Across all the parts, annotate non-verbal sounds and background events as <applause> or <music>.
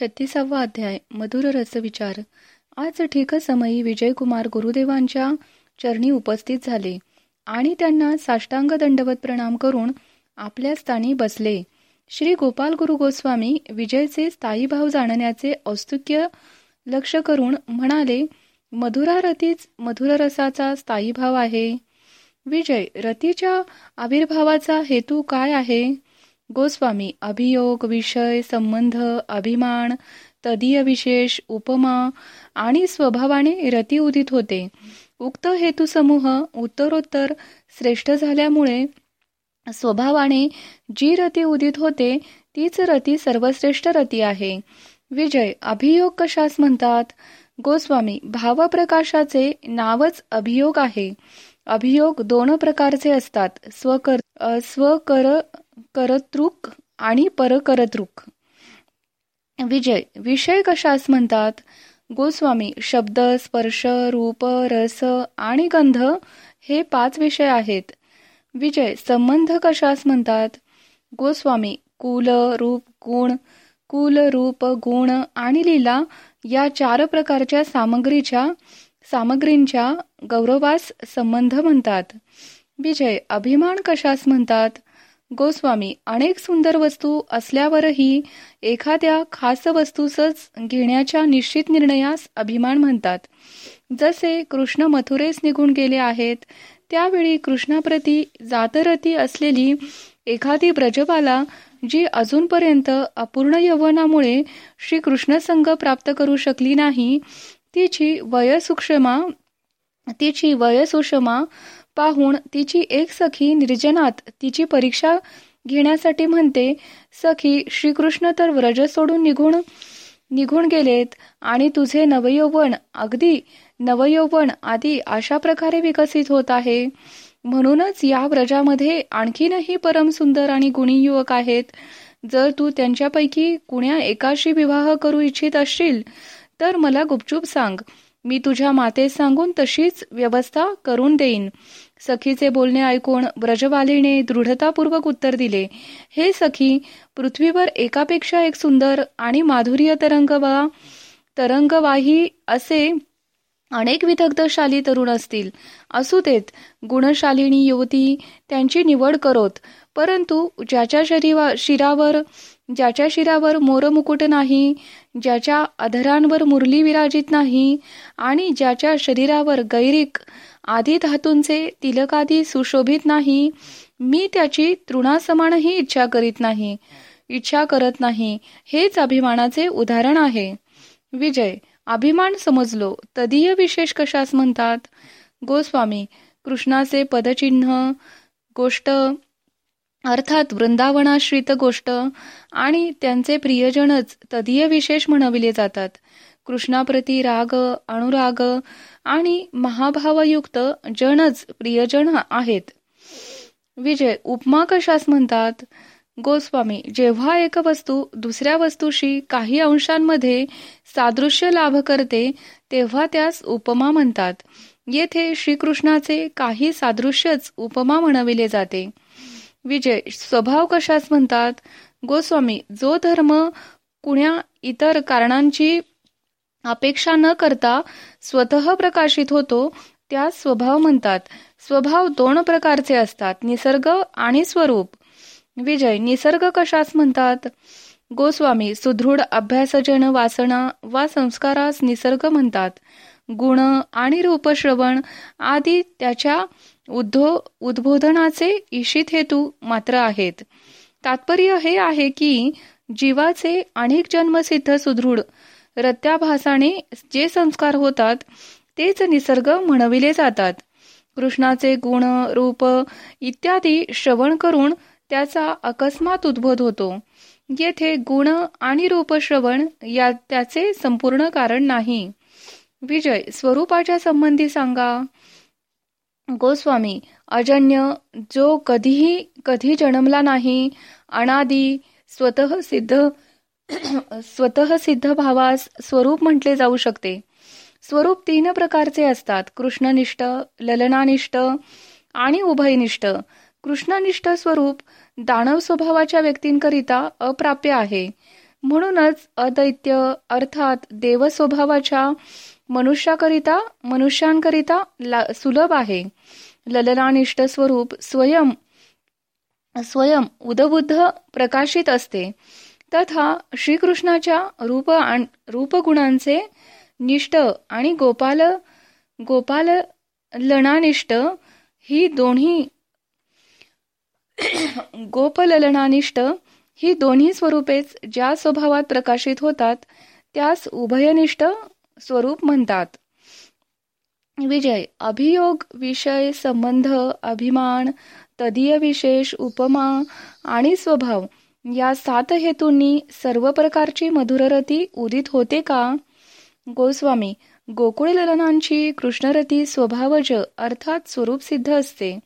छत्तीसावा अध्याय मधुर रस विचार आज ठीक समयी विजयकुमार गुरुदेवांच्या चरणी उपस्थित झाले आणि त्यांना साष्टांग दंडवत प्रणाम करून आपल्या स्थानी बसले. श्री गोपाल गुरु गोस्वामी विजयचे स्थायी भाव जाणण्याचे औस्तुक्य लक्ष करून म्हणाले मधुरारतीच मधुररसाचा मधुर रसाचा स्थायी भाव आहे. विजय रतीच्या आविर्भावाचा हेतू काय आहे? गोस्वामी अभियोग विषय संबंध अभिमान तदीय विशेष उपमा आणि स्वभावाने रती उदित होते. उक्त हेतुसमूह उत्तरोत्तर श्रेष्ठ झाल्यामुळे स्वभावाने जी रती उदित होते तीच रती सर्वश्रेष्ठ रती आहे. विजय अभियोग कशास म्हणतात? गोस्वामी भावप्रकाशाचे नावच अभियोग आहे. अभियोग दोन प्रकारचे असतात. स्वकर स्वकर करतृक आणि परकरतृक. विजय विषय कशास म्हणतात? गोस्वामी शब्द स्पर्श रूप रस आणि गंध हे पाच विषय आहेत. विजय संबंध कशास म्हणतात? गोस्वामी कुल रूप गुण कुल रूप गुण आणि लीला या चार प्रकारच्या सामग्रीच्या सामग्रींच्या गौरवास संबंध म्हणतात. विजय अभिमान कशास म्हणतात? गोस्वामी अनेक सुंदर वस्तू असल्यावरही एखाद्या खास वस्तूसच घेण्याच्या निश्चित निर्णयास अभिमान म्हणतात. जसे कृष्ण मथुरेस निघून गेले आहेत त्यावेळी कृष्णाप्रती जातरती असलेली एखादी ब्रजबाला जी अजूनपर्यंत अपूर्ण यवनामुळे श्री कृष्ण संघ प्राप्त करू शकली नाही तिची वयसुक्षमा तिची वयसुषमा पाहून तिची एक सखी निर्जनात तिची परीक्षा घेण्यासाठी म्हणते सखी श्रीकृष्ण तर व्रज सोडून निघून निघून गेलेत आणि तुझे नवयौवन अगदी नवयौवन आदी अशा प्रकारे विकसित होत आहे. म्हणूनच या व्रजामध्ये आणखीनही परम सुंदर आणि गुणी युवक आहेत. जर तू त्यांच्यापैकी कुण्या एकाशी विवाह करू इच्छित असशील तर मला गुपचूप सांग. मी तुझ्या मातेस सांगून तशीच व्यवस्था करून देईन. सखीचे बोलणे ऐकून ब्रजवालीने दृढतापूर्वक उत्तर दिले हे सखी पृथ्वीवर एकापेक्षा एक सुंदर आणि माधुर्य तरंगवा तरंगवाही असे अनेक विदग्धशाली तरुण असतील. असू देत गुणशालिनी युवती त्यांची निवड करोत परंतु ज्याच्या शरीरा शिरावर ज्याच्या शिरावर मोरमुकुट नाही ज्याच्या अधरांवर मुरली विराजित नाही आणि ज्याच्या शरीरावर गैरिक आदी धातूंचे तिलकादी सुशोभित नाही. मी त्याची तृणासमानही इच्छा करीत नाही. इच्छा करत नाही. हेच अभिमानाचे उदाहरण आहे. विजय अभिमान समजलो. तदीय विशेष कशास म्हणतात? गोस्वामी कृष्णाचे पदचिन्ह गोष्ट अर्थात वृंदावनाश्रित गोष्ट आणि त्यांचे प्रियजनच तदीय विशेष म्हणविले जातात. कृष्णाप्रती राग अणुराग आणि महाभावयुक्त जनच प्रियजन आहेत. विजय उपमा कशास म्हणतात? गोस्वामी जेव्हा एक वस्तू दुसऱ्या वस्तूशी काही अंशांमध्ये सादृश्य लाभ करते तेव्हा त्यास उपमा म्हणतात. येथे श्रीकृष्णाचे काही सादृश्यच उपमा म्हणविले जाते. विजय स्वभाव कशास म्हणतात? गोस्वामी जो धर्म कुण्या इतर कारणांची अपेक्षा न करता स्वतः प्रकाशित होतो त्या स्वभाव म्हणतात. स्वभाव दोन प्रकारचे असतात निसर्ग आणि स्वरूप. विजय निसर्ग कशास म्हणतात? गोस्वामी सुदृढ अभ्यासजन वासना वा संस्कारास निसर्ग म्हणतात. गुण आणि रूपश्रवण आदी त्याच्या उद्धो उद्बोधनाचे इशित हेतू मात्र आहेत. तात्पर्य हे आहे की जीवाचे अनेक जन्मसिद्ध सुदृढ रत्याभासाने जे संस्कार होतात तेच निसर्ग म्हणविले जातात. कृष्णाचे गुण रूप इत्यादी श्रवण करून त्याचा अकस्मात उद्भोध होतो. येथे गुण आणि रूप श्रवण या त्याचे संपूर्ण कारण नाही. विजय स्वरूपाच्या संबंधी सांगा. गोस्वामी अजन्य जो कधीही कधी जन्मला नाही अनादी स्वतः सिद्ध स्वतः सिद्ध भावास स्वरूप म्हटले जाऊ शकते. स्वरूप तीन प्रकारचे असतात. कृष्णनिष्ठ ललनानिष्ठ आणि उभयनिष्ठ. कृष्णनिष्ठ स्वरूप दानव स्वभावाच्या व्यक्तींकरिता अप्राप्य आहे. म्हणूनच अदैत्य अर्थात देव स्वभावाच्या मनुष्याकरिता मनुष्यांकरिता सुलभ आहे. ललनानिष्ठ स्वरूप स्वयं स्वयं उदबुद्ध प्रकाशित असते. तथा श्रीकृष्णाच्या रूप रूपगुणांचे निष्ठ आणि गोपाल गोपाल लणानिष्ठ ही दोन्ही गोपललनानिष्ठ ही दोन्ही स्वरूपेच ज्या स्वभावात प्रकाशित होतात त्यास उभयनिष्ठ स्वरूप म्हणतात. विजय अभियोग विषय संबंध अभिमान तदीय विशेष उपमा आणि स्वभाव या सात हेतूंनी सर्व प्रकारची मधुररती उदित होते का? गोस्वामी गोकुळ ललनांची कृष्णरती स्वभावज अर्थात स्वरूप सिद्ध असते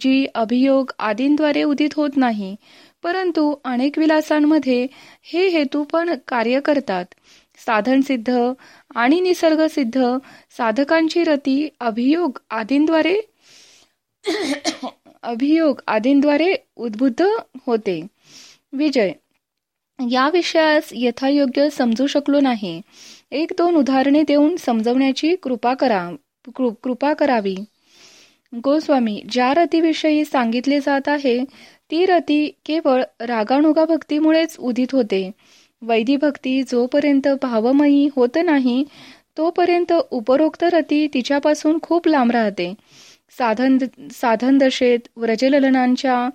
जी अभियोग आदींद्वारे उदित होत नाही परंतु अनेक विलासांमध्ये हे हेतू पण कार्य करतात. साधन सिद्ध आणि निसर्ग सिद्ध साधकांची रती अभियोग आदींद्वारे अभियोग आदींद्वारे उद्बुद्ध होते. विजय या विषयास यथायोग्य समजू शकलो नाही. एक दोन उदाहरणे देऊन समजवण्याची कृपा करा कृपा करावी. गोस्वामी ज्या रतीविषयी सांगितले जात आहे ती रती केवळ रागानुगा भक्तीमुळेच उदित होते. वैदी भक्ती जोपर्यंत भावमयी होत नाही तोपर्यंत उपरोक्त रती तिच्यापासून खूप लांब राहते. साधन साधन दशेत व्रजललनांच्या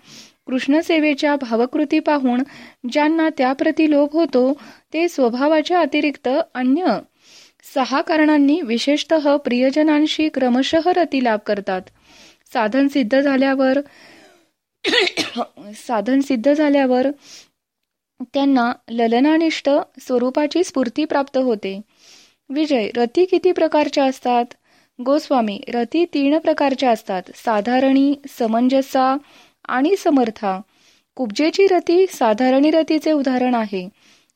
कृष्णसेवेच्या भावकृती पाहून ज्यांना त्याप्रती लोभ होतो ते स्वभावाच्या अतिरिक्त अन्य सहा कारणांनी विशेषत प्रियजनांशी क्रमशः रती लाभ करतात. साधन सिद्ध झाल्यावर साधन सिद्ध झाल्यावर त्यांना ललनानिष्ठ स्वरूपाची स्फूर्ती प्राप्त होते. विजय रती किती प्रकारच्या असतात? गोस्वामी रती तीन प्रकारच्या असतात. साधारणी समंजसा आणि समर्था. कुब्जेची रती साधारणी रतीचे उदाहरण आहे.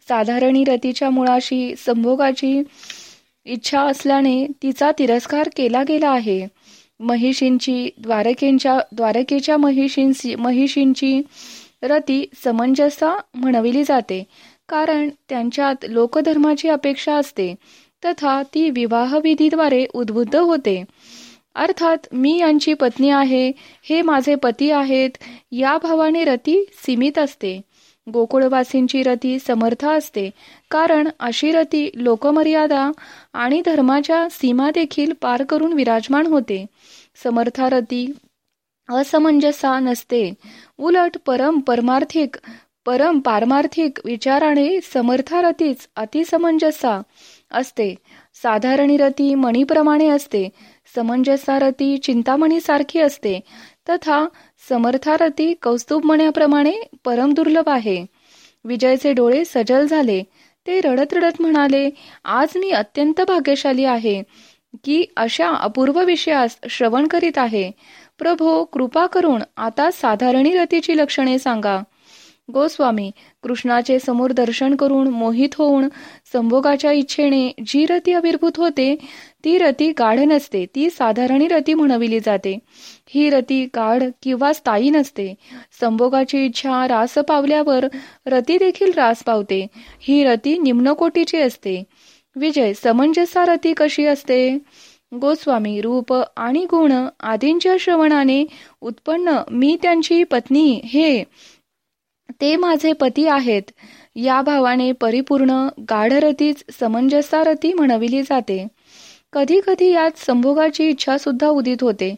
साधारणी रतीच्या मुळाशी संभोगाची इच्छा असल्याने तिचा तिरस्कार केला गेला आहे. महिषींची द्वारकेंच्या द्वारकेच्या महिषींची महिषींची रती समंजसा म्हणविली जाते कारण त्यांच्यात लोकधर्माची अपेक्षा असते. तथा ती विवाहविधीद्वारे उद्बुद्ध होते. अर्थात मी यांची पत्नी आहे हे माझे पती आहेत या भावाने रती सीमित असते. गोकुळवासींची रती समर्थ असते कारण अशी रती लोकमर्यादा आणि धर्माच्या सीमा देखील पार करून विराजमान होते. समर्थारती असमंजसा नसते. उलट परम परमार्थिक परम पारमार्थिक विचाराने समर्थारतीच अतिसमंजसा असते. साधारणी रती मणीप्रमाणे असते. समंजसारती चिंतामणी सारखी असते. तथा समर्थारती कौस्तुभ म्हणण्याप्रमाणे परमदुर्लभ आहे. विजयचे डोळे सजल झाले. ते रडत रडत म्हणाले आज मी अत्यंत भाग्यशाली आहे की अशा अपूर्व विषयास श्रवण करीत आहे. प्रभो कृपा करून आता साधारणी रतीची लक्षणे सांगा. गोस्वामी कृष्णाचे समोर दर्शन करून मोहित होऊन संभोगाच्या इच्छेने जी रती आविर्भूत होते ती रती गाढ नसते ती साधारणी रती म्हणविली जाते. ही रती गाढ किंवा स्थायी नसते. संभोगाची इच्छा रास पावल्यावर रती देखील रास पावते. ही रती निम्नकोटीची असते. विजय समंजसा रती कशी असते? गोस्वामी रूप आणि गुण आदींच्या श्रवणाने उत्पन्न मी त्यांची पत्नी हे ते माझे पती आहेत. या भावाने परिपूर्ण गाढरतीच समंजसारती म्हणविली जाते. कधी कधी यात संभोगाची इच्छा सुद्धा उदित होते.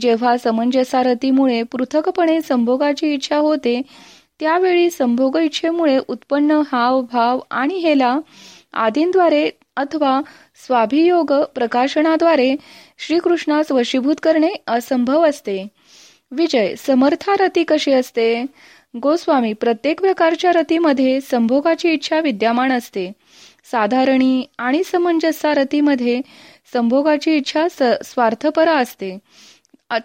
जेव्हा समंजसारतीमुळे पृथकपणे संभोगाची इच्छा होते त्यावेळी संभोग इच्छेमुळे उत्पन्न हाव भाव आणि हेला आदींद्वारे अथवा स्वाभियोग प्रकाशनाद्वारे श्रीकृष्णास वशीभूत करणे असंभव असते. विजय समर्था रती कशी असते? गोस्वामी प्रत्येक प्रकारच्या रतीमध्ये संभोगाची इच्छा विद्यमान असते. साधारणी आणि समंजसा रतीमध्ये संभोगाची इच्छा स्वार्थपरा असते.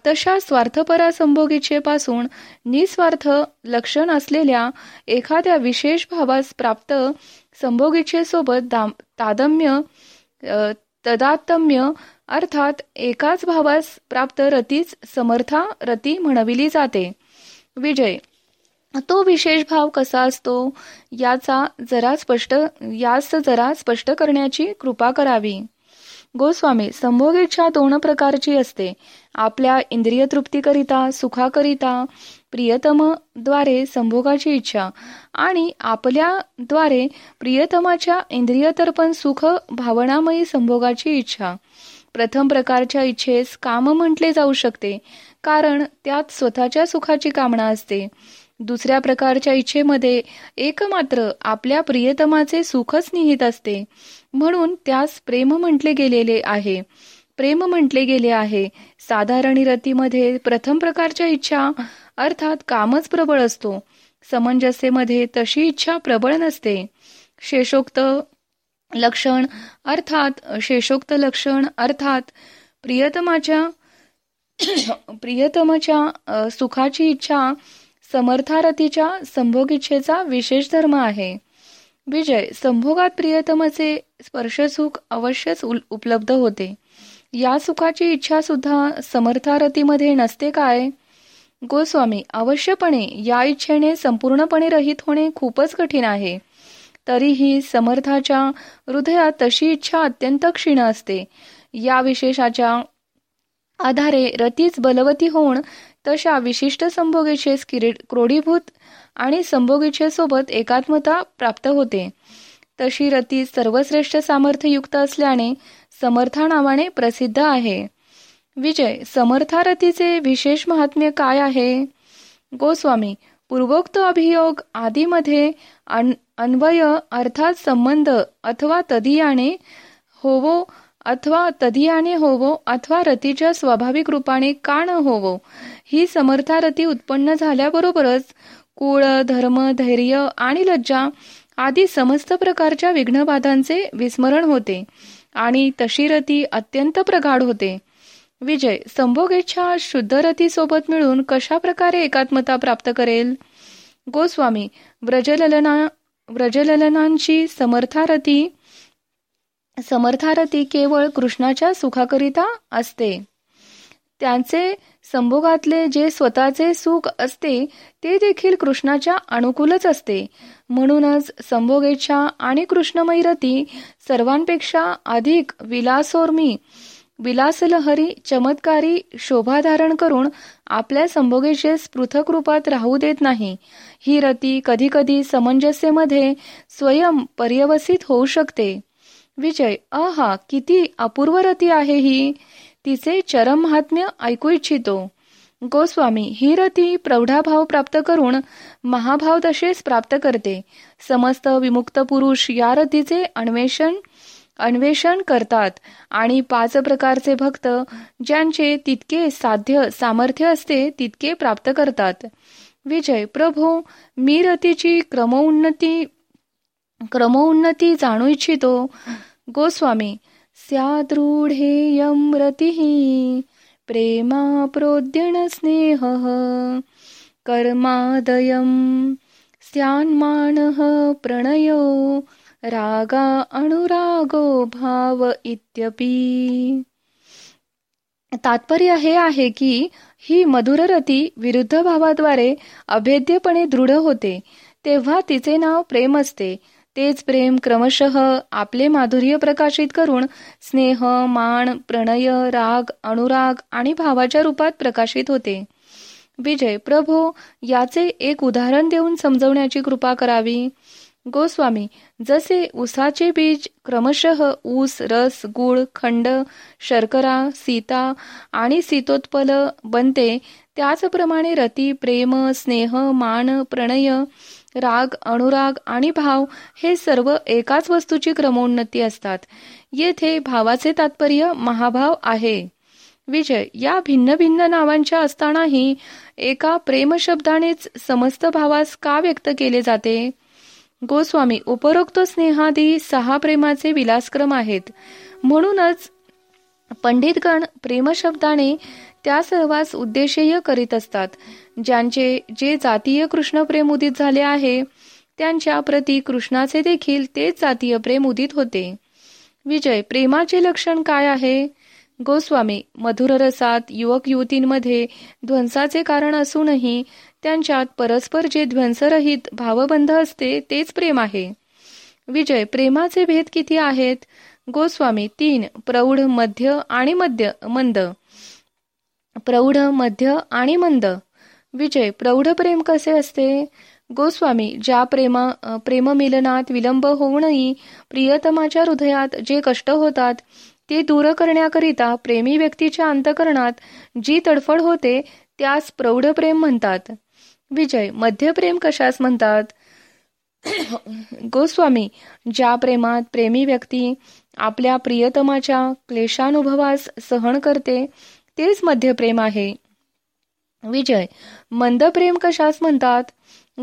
तशा स्वार्थपरा संभोग इच्छेपासून निस्वार्थ लक्षण असलेल्या एखाद्या विशेष भावास प्राप्त संभोग इच्छेसोबत तादम्य तदात्म्य अर्थात एकाच भावास प्राप्त रतीच समर्था रती म्हणविली जाते. विजय तो विशेष भाव कसा असतो? याचा जरा स्पष्ट यास जरा स्पष्ट करण्याची कृपा करावी. गोस्वामी संभोग इच्छा दोन प्रकारची असते. आपल्या इंद्रिय तृप्तीकरिता सुखाकरिता प्रियतमद्वारे संभोगाची इच्छा आणि आपल्या द्वारे प्रियतमाच्या इंद्रिय तर्पण सुख भावनामयी संभोगाची इच्छा. प्रथम प्रकारच्या इच्छेस काम म्हटले जाऊ शकते कारण त्यात स्वतःच्या सुखाची कामना असते. दुसऱ्या प्रकारच्या इच्छेमध्ये एकमात्र आपल्या प्रियतमाचे सुखच निहित असते. म्हणून त्यास प्रेम म्हटले गेलेले आहे. प्रेम म्हटले गेले आहे. साधारण रतीमध्ये प्रथम प्रकारच्या इच्छा अर्थात कामच प्रबळ असतो. समंजस्येमध्ये तशी इच्छा प्रबळ नसते. शेषोक्त लक्षण अर्थात शेषोक्त लक्षण अर्थात प्रियतमाच्या प्रियतमाच्या सुखाची इच्छा समर्थारतीच्या संभोग इच्छेचा विशेष धर्म आहे. विजय संभोगात प्रियतमचे स्पर्शसुख अवश्यच उपलब्ध होते. या सुखाची इच्छा सुद्धा समर्थारतीमध्ये नसते काय? गोस्वामी अवश्यपणे या इच्छेने संपूर्णपणे रहित होणे खूपच कठीण आहे. तरीही समर्थाच्या हृदयात तशी इच्छा अत्यंत क्षीण असते. या विशेषाच्या आधारे रतीच बलवती होऊन तशा विशिष्ट संभोगेचे क्रोडीभूत आणि संभोगीचे एकात्मता प्राप्त होते. तशी रती सर्वश्रेष्ठ सामर्थ्ययुक्त असल्याने समर्था नावाने प्रसिद्ध आहे. विजय समर्थारतीचे विशेष महात्म्य काय आहे? गोस्वामी पूर्वोक्त अभियोग आदीमध्ये अन्वय अर्थात संबंध अथवा तदियाने होवो अथवा तदियाने होवो अथवा रतीच्या स्वाभाविक रूपाने का न होवो ही समर्थारथी उत्पन्न झाल्याबरोबरच कुळ धर्म धैर्य आणि लज्जा आदी समस्त प्रकारच्या विघ्नबाधांचे विस्मरण होते आणि तशी रती अत्यंत प्रगाढ होते. विजय संभोगेच्छा शुद्ध रती सोबत मिळून कशा प्रकारे एकात्मता प्राप्त करेल? गोस्वामी व्रजललना व्रजललनांची समर्थारथी समर्थारथी केवळ कृष्णाच्या सुखाकरिता असते. त्यांचे संभोगातले जे स्वतःचे सुख असते ते देखील कृष्णाच्या अनुकूलच असते. म्हणूनच संभोगेच्छा आणि कृष्णमयी रती सर्वांपेक्षा अधिक विलासोर्मी विलासलहरी चमत्कारी शोभा धारण करून आपल्या संभोगेचे पृथक रूपात राहू देत नाही. ही रती कधीकधी समंजस्यमध्ये स्वयं पर्यवसित होऊ शकते. विजय अहा किती अपूर्व रती आहे ही! तिचे चरम महात्म्य ऐकू इच्छितो. गोस्वामी ही रती प्रौढाभाव प्राप्त करून महाभाव दशेस प्राप्त करते. समस्त विमुक्त पुरुष या रतीचे अन्वेषण अन्वेषण करतात आणि पाच प्रकारचे भक्त ज्यांचे तितके साध्य सामर्थ्य असते तितके प्राप्त करतात. विजय प्रभू मी रतीची क्रमोन्नती क्रमोन्नती जाणू इच्छितो. गोस्वामी स्यादृढेयं रतिः प्रेमा कर्मादयं स्यान्मानः प्रणयो रागा अनुरागो भाव इत्यपि। तात्पर्य हे आहे की ही मधुर रती विरुद्ध भावाद्वारे अभेद्यपणे दृढ होते तेव्हा तिचे नाव प्रेम असते तेच प्रेम क्रमशः आपले माधुर्य प्रकाशित करून स्नेह मान प्रणय राग अनुराग आणि भावाच्या रूपात प्रकाशित होते. विजय प्रभो याचे एक उदाहरण देऊन समजवण्याची कृपा करावी. गोस्वामी जसे उसाचे बीज क्रमशः ऊस रस गुळ खंड शर्करा सीता आणि सीतोत्पल बनते त्याचप्रमाणे रती प्रेम स्नेह मान प्रणय राग अनुराग आणि भाव हे सर्व एकाच वस्तूची क्रमोन्नती असतात. येथे भावाचे तात्पर्य महाभाव आहे. विजय या भिन्न भिन्न नावांच्या असतानाही एका प्रेमशब्दानेच समस्त भावास का व्यक्त केले जाते? गोस्वामी उपरोक्त स्नेहादी सहा प्रेमाचे विलासक्रम आहेत. म्हणूनच पंडितगण प्रेमशब्दाने त्या सहवास उद्देशेय करीत असतात. ज्यांचे जे जातीय कृष्ण प्रेम उदित झाले आहे त्यांच्या प्रती कृष्णाचे देखील तेच जातीय प्रेम उदित होते. विजय प्रेमाचे लक्षण काय आहे? गोस्वामी मधुर रसात युवक युवतींमध्ये ध्वंसाचे कारण असूनही त्यांच्यात परस्पर जे ध्वंसरहित भावबंध असते तेच प्रेम आहे. विजय प्रेमाचे भेद किती आहेत? गोस्वामी तीन प्रौढ मध्य आणि मध्य मंद. प्रौढ मध्य आणि मंद. विजय प्रौढ प्रेम कसे असते? गोस्वामी ज्या प्रेमा प्रेममिलनात विलंब होऊनही प्रियतमाच्या हृदयात जे कष्ट होतात ते दूर करण्याकरिता प्रेमी व्यक्तीच्या अंतकरणात जी तडफड होते त्यास प्रौढ प्रेम म्हणतात. विजय मध्यप्रेम कशास म्हणतात? <coughs> गोस्वामी ज्या प्रेमात प्रेमी व्यक्ती आपल्या प्रियतमाच्या क्लेशानुभवास सहन करते तेच मध्यप्रेम आहे. विजय मंद प्रेम कशास म्हणतात?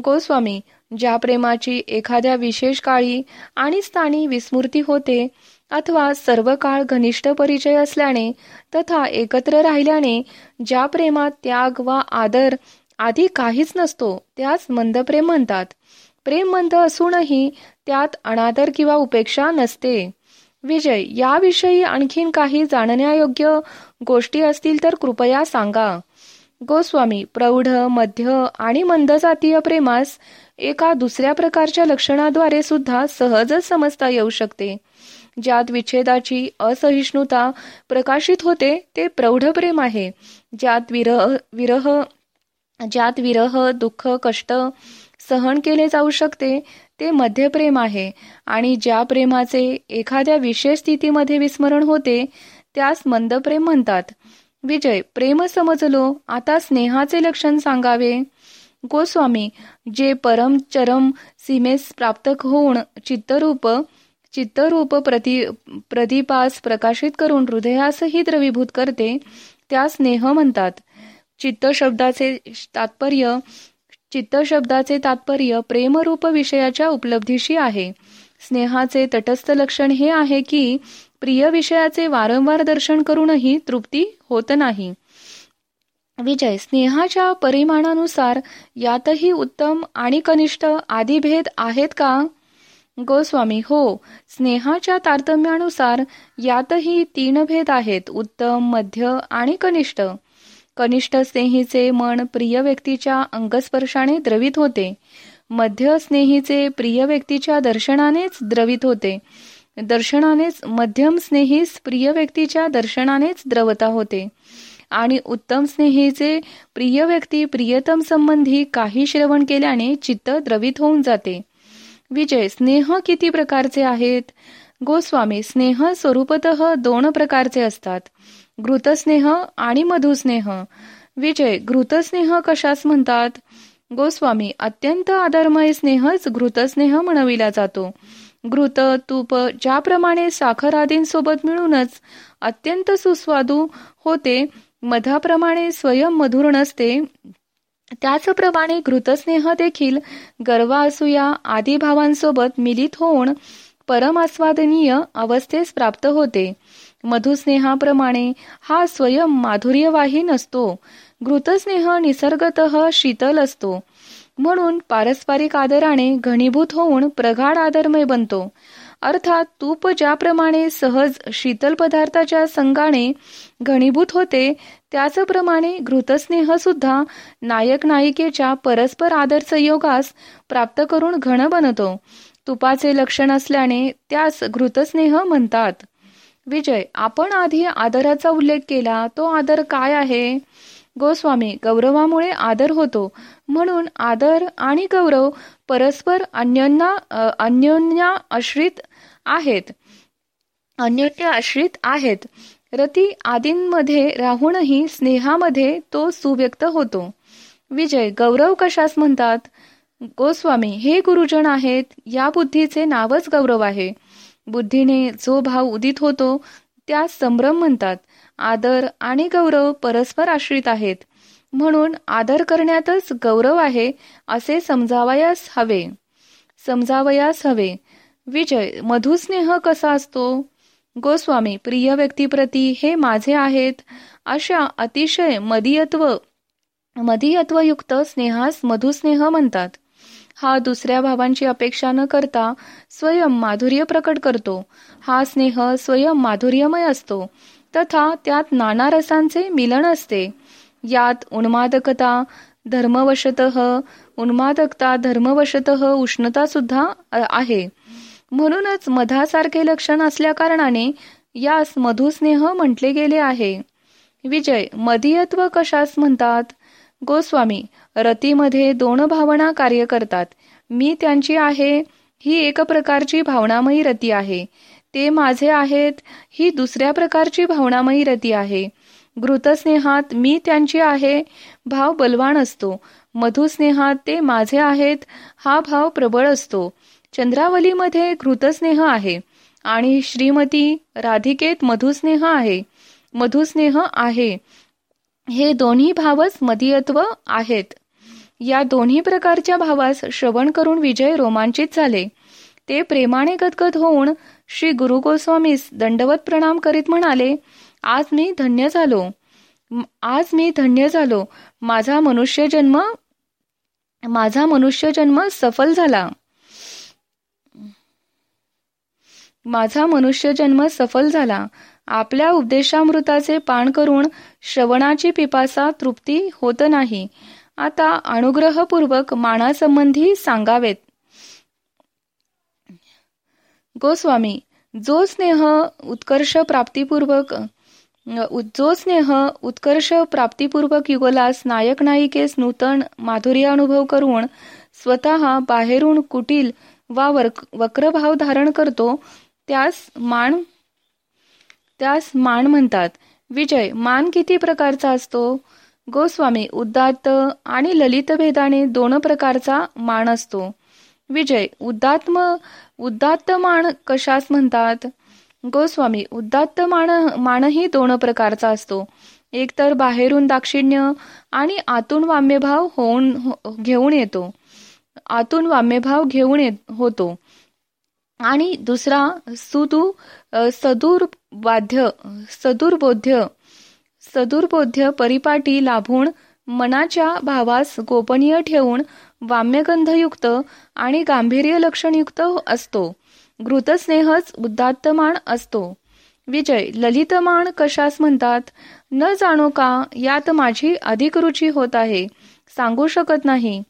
गोस्वामी ज्या प्रेमाची एखाद्या विशेष काळी आणि स्थानी विस्मृती होते अथवा सर्व काळ घनिष्ठ परिचय असल्याने तथा एकत्र राहिल्याने ज्या प्रेमात त्याग वा आदर आधी काहीच नसतो त्यास मंद प्रेम म्हणतात. प्रेम मंद असूनही त्यात अनादर किंवा उपेक्षा नसते. विजय याविषयी आणखीन काही जाणण्यायोग्य गोष्टी असतील तर कृपया सांगा. गोस्वामी प्रौढ मध्य आणि मंद जातीय प्रेमास एका दुसऱ्या प्रकारच्या लक्षणाद्वारे सुद्धा सहजच समजता येऊ शकते. ज्यात विच्छेदाची असहिष्णुता प्रकाशित होते ते प्रौढ प्रेम आहे. ज्यात विरह विरह ज्यात विरह दुःख कष्ट सहन केले जाऊ शकते ते मध्यप्रेम आहे. आणि ज्या प्रेमाचे एखाद्या विशेष स्थितीमध्ये विस्मरण होते त्यास मंदप्रेम म्हणतात. विजय प्रेम समजलो आता स्नेहाचे लक्षण सांगावे. गोस्वामी जे परम चरम सीमेस प्राप्त होऊन चित्तरूप चित्तरूप प्रति प्रदीपास प्रकाशित करून हृदयासही द्रवीभूत करते त्या स्नेह म्हणतात. चित्त शब्दाचे तात्पर्य चित्त शब्दाचे तात्पर्य प्रेमरूप विषयाच्या उपलब्धीशी आहे. स्नेहाचे तटस्थ लक्षण हे आहे की प्रिय विषयाचे वारंवार दर्शन करूनही तृप्ती होत नाही. विजय स्नेहाच्या परिमाणानुसार यातही उत्तम आणि कनिष्ठ आदी भेद आहेत का? गोस्वामी हो. स्नेहाच्या तारतम्यानुसार यातही तीन भेद आहेत उत्तम मध्य आणि कनिष्ठ. कनिष्ठ स्नेहीचे मन प्रिय व्यक्तीच्या अंगस्पर्शाने द्रवित होते. मध्य स्नेहीचे प्रिय व्यक्तीच्या दर्शनानेच द्रवित होते. दर्शनानेच मध्यम स्नेहीस प्रिय व्यक्तीच्या दर्शनानेच द्रवता होते. आणि उत्तम स्नेहीचे प्रिय व्यक्ती प्रियतम संबंधी काही श्रवण केल्याने चित्त द्रवित होऊन जाते. विजय स्नेह किती प्रकारचे आहेत? गोस्वामी स्नेह स्वरूपत दोन प्रकारचे असतात. घृतस्नेह आणि मधुस्नेह. विजय घृतस्नेह कशास म्हणतात? गोस्वामी अत्यंत आदरमय स्नेहच घृतस्नेह म्हणविला जातो. घृत तूप ज्याप्रमाणे साखर आदींसोबत मिळूनच अत्यंत सुस्वादू होते मधाप्रमाणे स्वयं मधुर नसते त्याचप्रमाणे घृतस्नेह देखील गर्वा असूया आदी भावांसोबत मिलित होऊन परमास्वादनीय अवस्थेस प्राप्त होते. मधुस्नेहाप्रमाणे हा स्वयं माधुर्यवाही नसतो. घृतस्नेह निसर्गत शीतल असतो. म्हणून पारस्परिक आदराने घनीभूत होऊन प्रगाढ आदरमय बनतो. अर्थात तूप ज्याप्रमाणे सहज शीतल पदार्थाच्या संघाने घनीभूत होते त्याचप्रमाणे घृतस्नेह सुद्धा नायक नायिकेच्या परस्पर आदर संयोगास प्राप्त करून घन बनतो. तुपाचे लक्षण असल्याने त्यास घृतस्नेह म्हणतात. विजय आपण आधी आदराचा उल्लेख केला तो आदर काय आहे? गोस्वामी गौरवामुळे आदर होतो. म्हणून आदर आणि गौरव परस्पर अन्योन्या अन्योन्या आश्रित आहेत. अन्योन्य आश्रित आहेत. रती आदींमध्ये राहूनही स्नेहामध्ये तो सुव्यक्त होतो. विजय गौरव कशास म्हणतात? गोस्वामी हे गुरुजन आहेत या बुद्धीचे नावच गौरव आहे. बुद्धीने जो भाव उदित होतो त्यास संभ्रम म्हणतात. आदर आणि गौरव परस्पर आश्रित आहेत. म्हणून आदर करण्यातच गौरव आहे असे समजावयास हवे. समजावयास हवे. विजय मधुस्नेह कसा असतो? गोस्वामी प्रिय व्यक्तीप्रती हे माझे आहेत. अशा अतिशय मदियत्व मदियत्वयुक्त स्नेहास मधुस्नेह म्हणतात. हा दुसऱ्या भावांची अपेक्षा न करता स्वयं माधुर्य प्रकट करतो. हा स्नेह स्वयं माधुर्यमय असतो. तथा त्यात नाना रसांचे मिलन असते. यात उन्मादकता धर्मवशत उन्मादकता धर्मवशत उष्णता सुद्धा आहे. म्हणूनच मधासारखे लक्षण असल्या कारणाने यास मधुस्नेह म्हटले गेले आहे. विजय मधियत्व कशास म्हणतात? गोस्वामी रतीमध्ये दोन भावना कार्य करतात. मी त्यांची आहे ही एक प्रकारची भावनामयी रती आहे. ते माझे आहेत ही दुसऱ्या प्रकारची भावनामयी रती आहे. घृतस्नेहात मी त्यांची आहे भाव बलवान असतो. मधुस्नेहात ते माझे आहेत हा भाव प्रबळ असतो. चंद्रावलीमध्ये घृतस्नेह आहे आणि श्रीमती राधिकेत मधुस्नेह आहे. मधुस्नेह आहे. हे दोन्ही भावच मदियत्व आहेत. या दोन्ही प्रकारच्या भावास श्रवण करून विजय रोमांचित झाले. ते प्रेमाने गदगद होऊन श्री गुरु गोस्वामीस दंडवत प्रणाम करीत म्हणाले आज मी धन्य झालो. आज मी धन्य झालो. माझा मनुष्य जन्म माझा मनुष्य जन्म सफल झाला. माझा मनुष्य जन्म सफल झाला. आपल्या उपदेशामृताचे पान करून श्रवणाची पिपासा तृप्ती होत नाही. आता अनुग्रहपूर्वक मानासंबंधी सांगावेत. गोस्वामी जो स्नेह उत्कर्ष प्राप्तीपूर्वक जो स्नेह उत्कर्ष प्राप्तीपूर्वक युगलास नायक नायिकेस नूतन माधुर्य अनुभव करून स्वतः बाहेरून कुटील वा वक्रभाव धारण करतो त्यास मान त्यास मान म्हणतात. विजय मान किती प्रकारचा असतो? गोस्वामी उदात्त आणि ललित भेदाने दोन प्रकारचा मान असतो. विजय उदात्म उदात्त मान कशास म्हणतात? गोस्वामी उदात्त मान मानही दोन प्रकारचा असतो. एक तर बाहेरून दाक्षिण्य आणि आतून वाम्यभाव होऊन घेऊन येतो. आतून वाम्यभाव घेऊन येत होतो. आणि दुसरा सुदू सदुर्बाध्य सदुर्बोध्य सदुर्बोध्य परिपाटी लाभून मनाच्या भावास गोपनीय ठेवून वाम्यगंधयुक्त आणि गांभीर्य लक्षणयुक्त असतो. घृतस्नेहच उदात्तमान असतो. विजय ललितमान कशास म्हणतात? न जाणो का यात माझी अधिक रुची होत आहे. सांगू शकत नाही.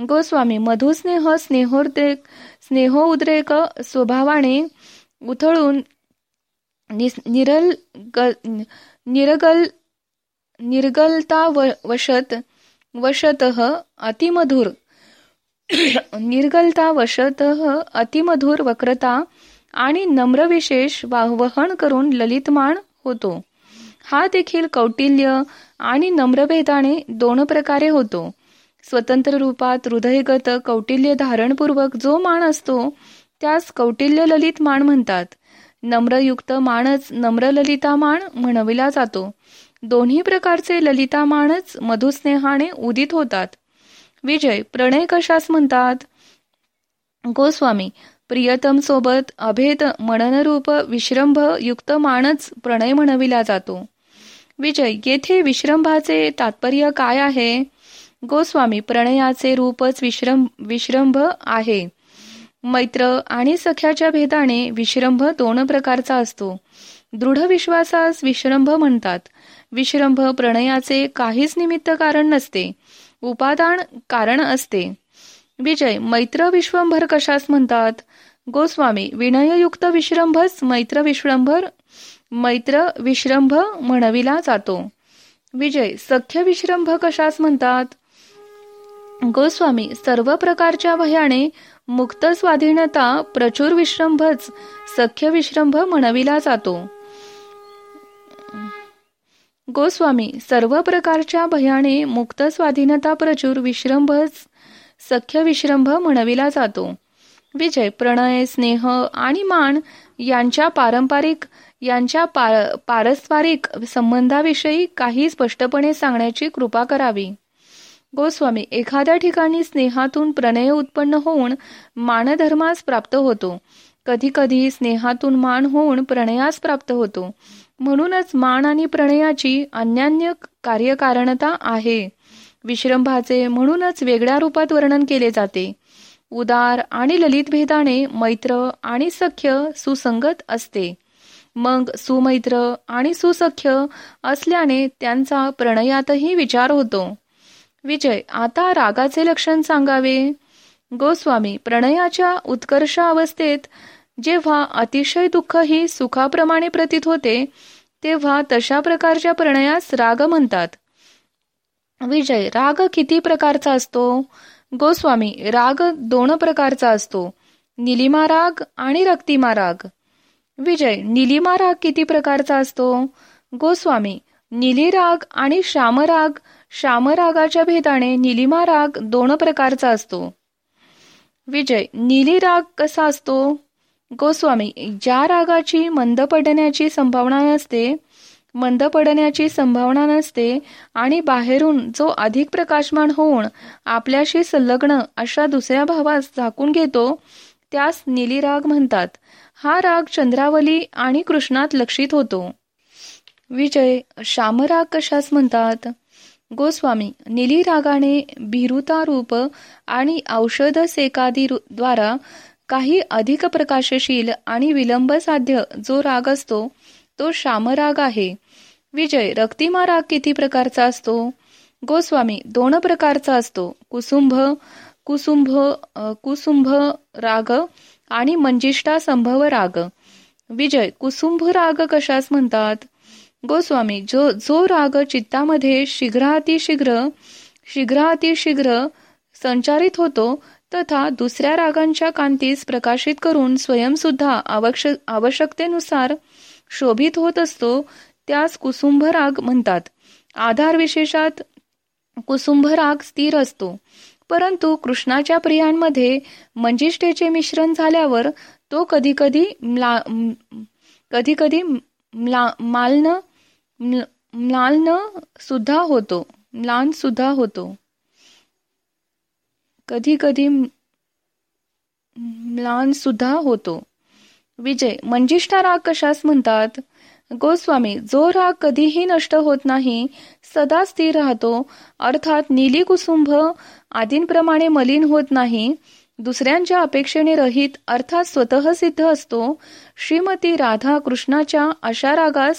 गोस्वामी मधुस्नेह स्नेहोद्रेक स्नेहोद्रेक स्वभावाने उथळून निरल निरगल निर्गलता वशत वशत अतिमधुर <coughs> निर्गलता वशत अतिमधुर वक्रता आणि नम्र विशेष करून ललितमान होतो. हा देखील कौटिल्य आणि नम्रभेदाने दोन प्रकारे होतो. स्वतंत्र रूपात हृदयगत कौटिल्य धारणपूर्वक जो मान असतो त्यास कौटिल्य ललित मान म्हणतात. नम्रयुक्त मानच नम्र ललिता मान म्हणविला जातो. दोन्ही प्रकारचे ललिता मानच मधुस्नेहाने उदित होतात. विजय प्रणय कशास म्हणतात? गोस्वामी प्रियतम सोबत अभेद मननरूप विश्रंभ युक्त मानच प्रणय म्हणविला जातो. विजय येथे विश्रंभाचे तात्पर्य काय आहे? गोस्वामी प्रणयाचे रूपच विश्रम विश्रंभ आहे. मैत्र आणि सख्याच्या भेदाने विश्रंभ दोन प्रकारचा असतो. दृढ विश्वासास विश्रंभ म्हणतात. विश्रंभ प्रणयाचे काहीच निमित्त कारण नसते. उपादान कारण असते. विजय मैत्र विश्वंभर कशास म्हणतात? गोस्वामी विनययुक्त विश्रंभच मैत्र विश्वंभर मैत्र विश्रंभ म्हणविला जातो. विजय सख्य विश्रंभ कशास म्हणतात? गोस्वामी सर्व प्रकारच्या भयाने मुक्त स्वाधीनता प्रचुर विश्रंभच सख्य विश्रंभ म्हणविला जातो. गोस्वामी सर्व प्रकारच्या भयाने मुक्त स्वाधीनता प्रचुर विश्रंभ सख्य विश्रंभ म्हणविला जातो. विजय प्रणय स्नेह आणि मान यांच्या पारंपरिक यांच्या पारस्परिक संबंधाविषयी काही स्पष्टपणे सांगण्याची कृपा करावी. गोस्वामी एखाद्या ठिकाणी स्नेहातून प्रणय उत्पन्न होऊन मानधर्मास प्राप्त होतो. कधी कधी स्नेहातून मान होऊन प्रणयास प्राप्त होतो. म्हणूनच मान आणि प्रणयाची अन्यान्य कार्यकारणता आहे. विश्रंभाचे म्हणूनच वेगळ्या रूपात वर्णन केले जाते. उदार आणि ललित भेदाने मैत्र आणि सख्य सुसंगत असते. मग सुमैत्र आणि सुसख्य असल्याने त्यांचा प्रणयातही विचार होतो. विजय आता रागाचे लक्षण सांगावे? गोस्वामी प्रणयाच्या उत्कर्ष अवस्थेत जेव्हा अतिशय दुःख ही सुखाप्रमाणे प्रतीत होते तेव्हा तशा प्रकारच्या प्रणयास राग म्हणतात. विजय राग किती प्रकारचा असतो? गोस्वामी राग दोन प्रकारचा असतो. निलिमा राग आणि रक्तिमा राग. विजय निलिमा राग किती प्रकारचा असतो? गोस्वामी निलीराग आणि श्यामराग श्यामरागाच्या भेदाने निलिमा राग दोन प्रकारचा असतो. विजय निली राग कसा असतो? गोस्वामी ज्या रागाची मंद पडण्याची संभावना नसते मंद पडण्याची संभावना नसते आणि बाहेरून जो अधिक प्रकाशमान होऊन आपल्याशी संलग्न अशा दुसऱ्या भावास झाकून घेतो त्यास नीलीराग म्हणतात. हा राग चंद्रावली आणि कृष्णात लक्षित होतो. विजय श्यामराग कशास म्हणतात? गोस्वामी निली रागाने भिरुता रूप आणि औषध सेकादी द्वारा काही अधिक प्रकाशशील आणि विलंब साध्य जो राग असतो तो श्यामराग आहे. विजय रक्तिमा राग किती प्रकारचा असतो? गोस्वामी दोन प्रकारचा असतो. कुसुंभ कुसुंभ कुसुंभ राग आणि मंजिष्ठा संभव राग. विजय कुसुंभ राग कशास म्हणतात? गोस्वामी जो जो राग चित्तामध्ये शीघ्रातिशीघ्र शीघ्रातिशीघ्र संचारित होतो तथा दुसऱ्या रागांच्या कांतीस प्रकाशित करून स्वयंसुद्धा आवश्यक आवश्यकतेनुसार शोभित होत असतो त्यास कुसुंभ राग म्हणतात. आधार विशेषात कुसुंभ राग स्थिर असतो. परंतु कृष्णाच्या प्रियांमध्ये मंजिष्ठेचे मिश्रण झाल्यावर तो कधी कधी कधी कधी मालन म्लालन सुद्धा होतो. म्लान सुद्धा होतो. कधी कधी म्लान सुद्धा होतो. विजय मंजिष्ठा राग कशास म्हणतात? गोस्वामी जो राग कधीही नष्ट होत नाही सदा स्थिर राहतो. अर्थात नीली कुसुंभ आदींप्रमाणे मलिन होत नाही. दुसऱ्यांच्या अपेक्षेने रहित अर्थात स्वतः सिद्ध असतो. श्रीमती राधा कृष्णाच्या अशा रागास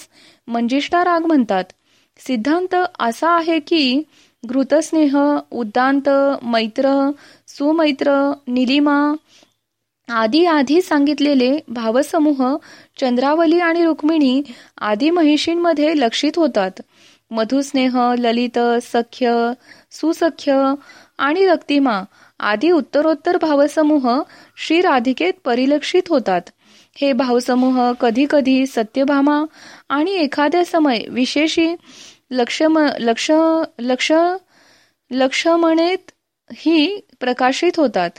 मंजिष्ठा राग म्हणतात. सिद्धांत असा आहे की घृतस्नेह उद्दांत मैत्र सुमैत्र निलिमा आदी आधी सांगितलेले भावसमूह चंद्रावली आणि रुक्मिणी आदी महिषींमध्ये लक्षित होतात. मधुस्नेह ललित सख्य सुसख्य आणि रक्तिमा आदी उत्तरोत्तर भावसमूह श्री राधिकेत परिलक्षित होतात. हे भावसमूह कधी कधी सत्यभामा आणि एखाद्या समय विशेषी लक्षम लक्ष लक्ष लक्षमणेत ही प्रकाशित होतात.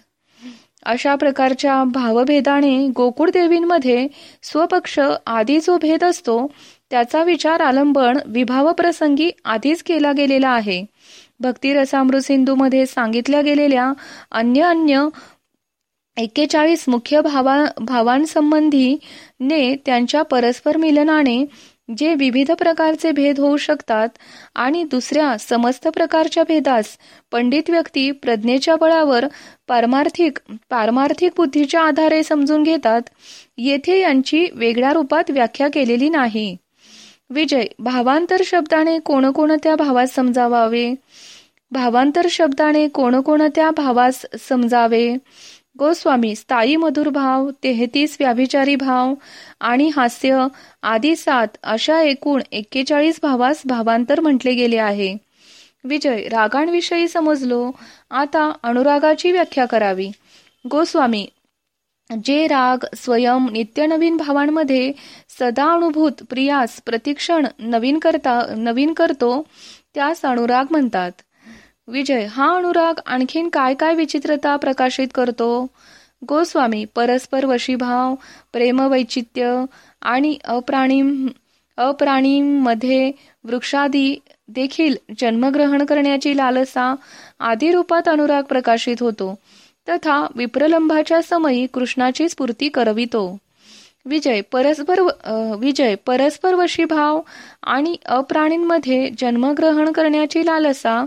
अशा प्रकारच्या भावभेदाने गोकुळ देवींमध्ये स्वपक्ष आधी जो भेद असतो त्याचा विचार आलंबन विभाव प्रसंगी आधीच केला गेलेला आहे. भक्ती सिंधूमध्ये सांगितल्या गेलेल्या अन्य अन्य एक्केचाळीस मुख्य भावा भावांसंबंधी ने त्यांच्या परस्पर मिलनाने जे विविध प्रकारचे भेद होऊ शकतात आणि दुसऱ्या समस्त प्रकारच्या भेदास पंडित व्यक्ती प्रज्ञेच्या बळावर पारमार्थिक पारमार्थिक बुद्धीच्या आधारे समजून घेतात येथे यांची वेगळ्या रूपात व्याख्या केलेली नाही. विजय भावांतर शब्दाने कोणकोणत्या भावास समजावावे? भावांतर शब्दाने कोणकोणत्या भावास समजावे? गोस्वामी स्थायी मधुर भाव तेहतीस व्याभिचारी भाव आणि हास्य आदी सात अशा एकूण एक्केचाळीस भावास भावांतर म्हटले गेले आहे. विजय रागांविषयी समजलो. आता अनुरागाची व्याख्या करावी. गोस्वामी जे राग स्वयं नित्य नवीन भावांमध्ये सदा अनुभूत प्रियास प्रतिक्षण नवीन करता नवीन करतो त्यास अनुराग म्हणतात. विजय हा अनुराग आणखीन काय काय विचित्रता प्रकाशित करतो? गोस्वामी परस्पर वशीभाव प्रेमवैचित्य आणि अप्राणिम अप्राणींमध्ये वृक्षादी देखील जन्मग्रहण करण्याची लालसा आदी रूपात अनुराग प्रकाशित होतो. तथा विप्रलंभाच्या समयी कृष्णाची स्फूर्ती करवितो. विजय परस्पर विजय परस्पर वशीभाव आणि अप्राणींमध्ये जन्मग्रहण करण्याची लालसा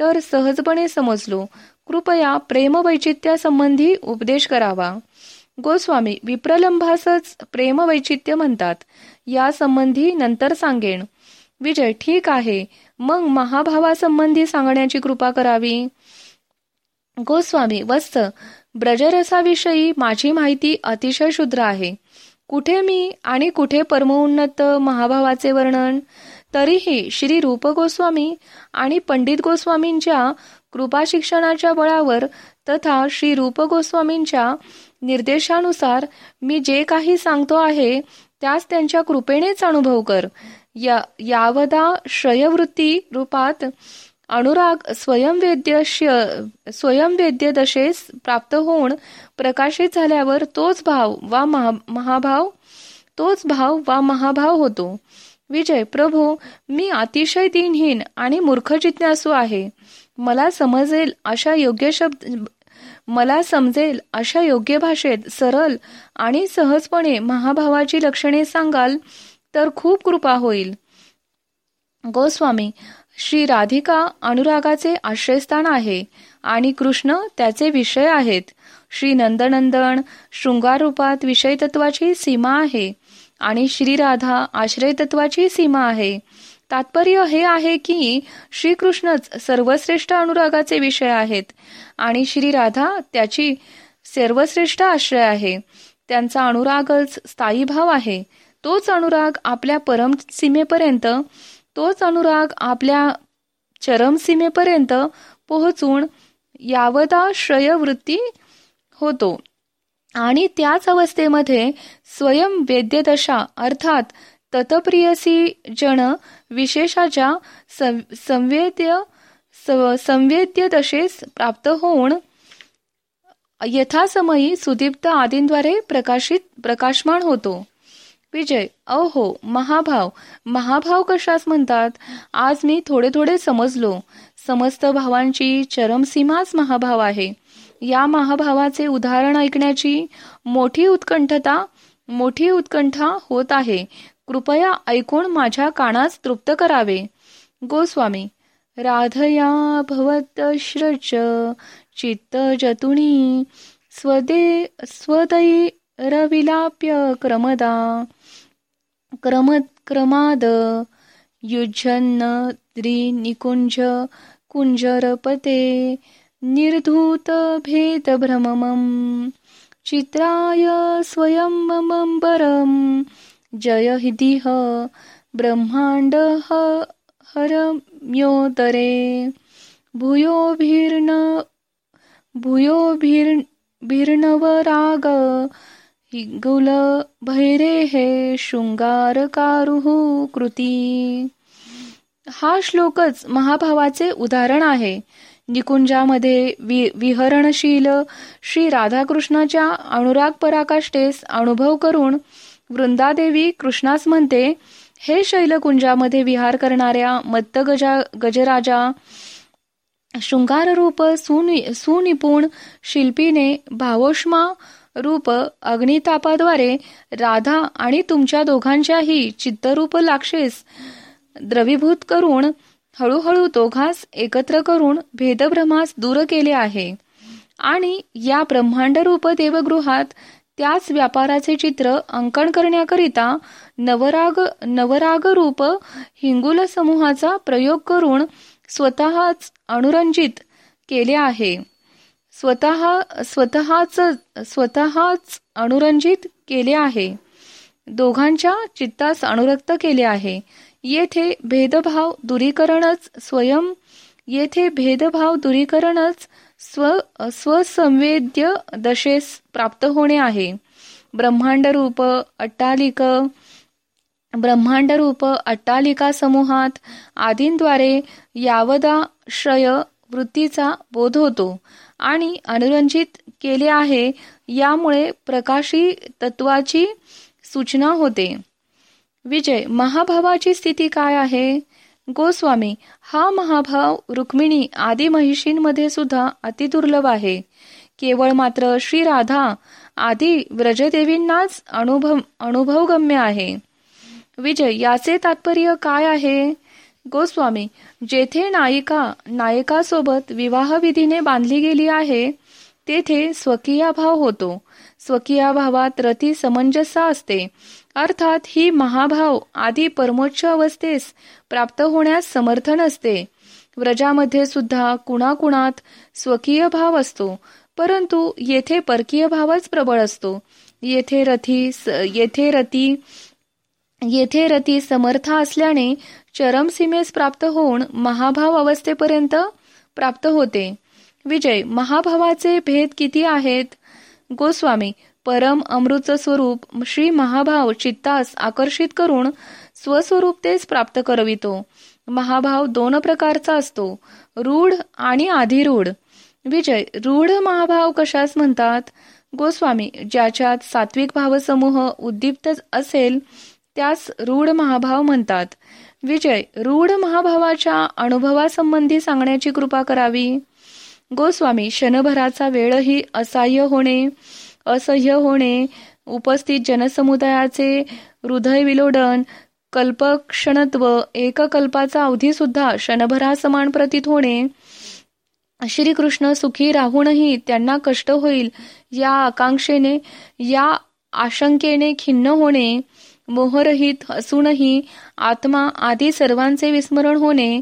तर सहजपणे समजलो. कृपया प्रेम संबंधी उपदेश करावा. गोस्वामी विप्रलंभासच प्रेम वैचित्य म्हणतात. या संबंधी नंतर सांगेन. विजय ठीक आहे. मग महाभावासंबंधी सांगण्याची कृपा करावी. गोस्वामी वस्त ब्रजरसाविषयी माझी माहिती अतिशय शुद्र आहे. कुठे मी आणि कुठे परमोन्नत महाभावाचे वर्णन? तरीही श्री रूप गोस्वामी आणि पंडित गोस्वामींच्या कृपा शिक्षणाच्या बळावर तथा श्री रूप गोस्वामींच्या निर्देशानुसार मी जे काही सांगतो आहे त्यास त्यांच्या कृपेनेच अनुभव कर. या यावदा श्रयवृत्ती रूपात अनुराग स्वयंवेद्य स्वयंवेद्य दशेस प्राप्त होऊन प्रकाशित झाल्यावर तोच भाव वा महाभाव तोच भाव वा महाभाव होतो. विजय प्रभू मी अतिशय दिनहीन आणि मूर्ख जिज्ञासू आहे. मला समजेल अशा योग्य शब्द मला समजेल अशा योग्य भाषेत सरळ आणि सहजपणे महाभावाची लक्षणे सांगाल तर खूप कृपा होईल. गोस्वामी श्री राधिका अनुरागाचे आश्रयस्थान आहे आणि कृष्ण त्याचे विषय आहेत. श्री नंदनंदन शृंगार रूपात विषय तत्वाची सीमा आहे आणि श्री राधा आश्रय तत्वाची सीमा आहे. तात्पर्य हे आहे की श्रीकृष्णच सर्वश्रेष्ठ अनुरागाचे विषय आहेत. आणि श्री राधा त्याची सर्वश्रेष्ठ आश्रय आहे. त्यांचा अनुरागच स्थायी भाव आहे. तोच अनुराग आपल्या परम सीमेपर्यंत तोच अनुराग आपल्या चरम सीमेपर्यंत पोहोचून यावदा श्रयवृत्ती होतो. आणि त्याच अवस्थेमध्ये स्वयं वेद्यदशा अर्थात ततप्रियसी जन विशेषाच्या संवेद्य संवेद्य दशेस प्राप्त होऊन यथासमयी सुदीप्त आदींद्वारे प्रकाशित प्रकाशमान होतो. विजय अहो महाभाव. महाभाव कशास म्हणतात? आज मी थोडे थोडे समजलो. समस्त भावांची चरमसीमाच महाभाव आहे. या महाभावाचे उदाहरण ऐकण्याची मोठी उत्कंठता मोठी उत्कंठा होत आहे. कृपया ऐकून माझ्या कानास तृप्त करावे. गोस्वामी राधया भवतश्रच चित्त जतुनी स्वदे स्वदयी रविलाप्य क्रमदा क्रम क्रमाद युजन्न निकुंज कुंजरपते निर्धूत भेद भ्रममम चित्राय स्वयंबरम जय हिदिह ब्रह्मांड हरम्योदरे भूयो भीर्ण भूयो भीर् गुल भैरे हे शृंगार कारुहु कृती। हा श्लोकच महाभावाचे उदाहरण आहे. निकुंजामध्ये वि विहरणशील श्री राधाकृष्णाच्या अनुराग पराकाष्ठेस अनुभव करून वृंदादेवी कृष्णास म्हणते हे शैलकुंजामध्ये विहार करणाऱ्या मत्त गजा गजराजा शृंगार रूप सुनि सुनिपुण शिल्पीने भावोष्मा रूप अग्नितापाद्वारे राधा आणि तुमच्या दोघांच्याही चित्तरूप लाक्षेस द्रवीभूत करून हळूहळू दोघांस एकत्र करून भेदभ्रमास दूर केले आहे. आणि या ब्रह्मांड रूप देवगृहात त्याच व्यापाराचे चित्र अंकन करण्याकरिता नवराग नवराग रूप हिंगुल समूहाचा प्रयोग करून स्वतःच अनुरंजित केले आहे. स्वतः स्वतःच स्वतःच अनुरंजित केले आहे. दोघांच्या चित्तास अनुरक्त केले आहे. येथे भेदभाव दुरीकरणच स्वयं येथे भेदभाव दुरीकरणच स्व स्वसंवेद्य दशेस प्राप्त होणे आहे. ब्रह्मांड रूप अट्टालिक ब्रह्मांड रूप अट्टालिका समूहात आदींद्वारे यावदा श्रय वृत्तीचा बोध होतो आणि अनुरंजित केले आहे यामुळे प्रकाशी तत्वाची सूचना होते. विजय महाभावाची स्थिती काय आहे? गोस्वामी हा महाभाव रुक्मिणी आदी महिषींमध्ये सुद्धा अतिदुर्लभ आहे. केवळ मात्र श्री राधा आदी व्रजदेवींनाच अनुभव अनुभवगम्य आहे. विजय याचे तात्पर्य काय आहे? गोस्वामी जेथे नायिका नायकासोबत विवाहविधीने बांधली गेली आहे तेथे स्वकीया भाव होतो. स्वकीया भावात रती समंजसा असते. अर्थात ही महाभाव आदी परमोच्च अवस्थेस प्राप्त होण्यास समर्थन असते व्रजामध्ये सुद्धा कुणाकुणात स्वकीय भाव असतो परंतु येथे परकीय भावच प्रबळ असतो. येथे रथी येथे रती येथे रती समर्थ असल्याने चरमसीमेस प्राप्त होऊन महाभाव अवस्थेपर्यंत प्राप्त होते. विजय महाभावाचे भेद किती आहेत? गोस्वामी परम अमृत स्वरूप श्री महाभाव चित्तास आकर्षित करून स्वस्वरूप तेच प्राप्त करवितो. महाभाव दोन प्रकारचा असतो. रूढ आणि आधिरूढ. विजय रूढ महाभाव कशास म्हणतात? गोस्वामी ज्याच्यात सात्विक भावसमूह उद्दीप्त असेल त्यास रूढ महाभाव म्हणतात. विजय रूढ महाभावाच्या अनुभवासंबंधी सांगण्याची कृपा करावी. गोस्वामी क्षणभराचा वेळही असह्य होणे. असह्य होणे उपस्थित जनसमुदायाचे हृदय विलोडन कल्पक्षणत्व एककल्पाचा अवधी सुद्धा प्रतीत होणे श्रीकृष्ण सुखी राहूनही त्यांना कष्ट होईल या आकांक्षेने या आशंकेने खिन्न होणे मोहरहित असूनही आत्मा आदी सर्वांचे विस्मरण होणे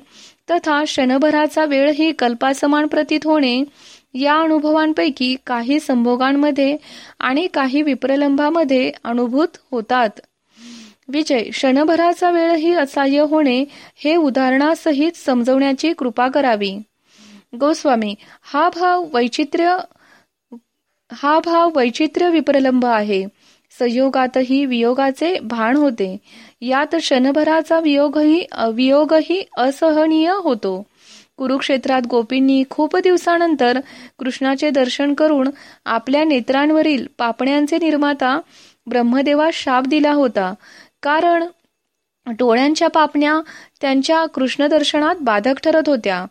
तथा क्षणभराचा वेळही कल्पासमान प्रतीत होणे या अनुभवांपैकी काही संभोगांमध्ये आणि काही विप्रलंबामध्ये अनुभूत होतात. विजय क्षणभराचा वेळही असह्य होणे हे उदाहरणासहित समजवण्याची कृपा करावी. गोस्वामी हा भाव वैचित्र्य हा भाव वैचित्र्य विप्रलंब आहे. संयोगातही वियोगाचे भान होते. यात क्षणभराचा वियोगही वियोगही असहनीय होतो. कुरुक्षेत्रात गोपींनी खूप दिवसानंतर कृष्णाचे दर्शन करून आपल्या नेत्रांवरील पापण्यांचे निर्माता ब्रह्मदेवा शाप दिला होता. कारण डोळ्यांच्या पापण्या त्यांच्या कृष्णदर्शनात बाधक ठरत होत्या.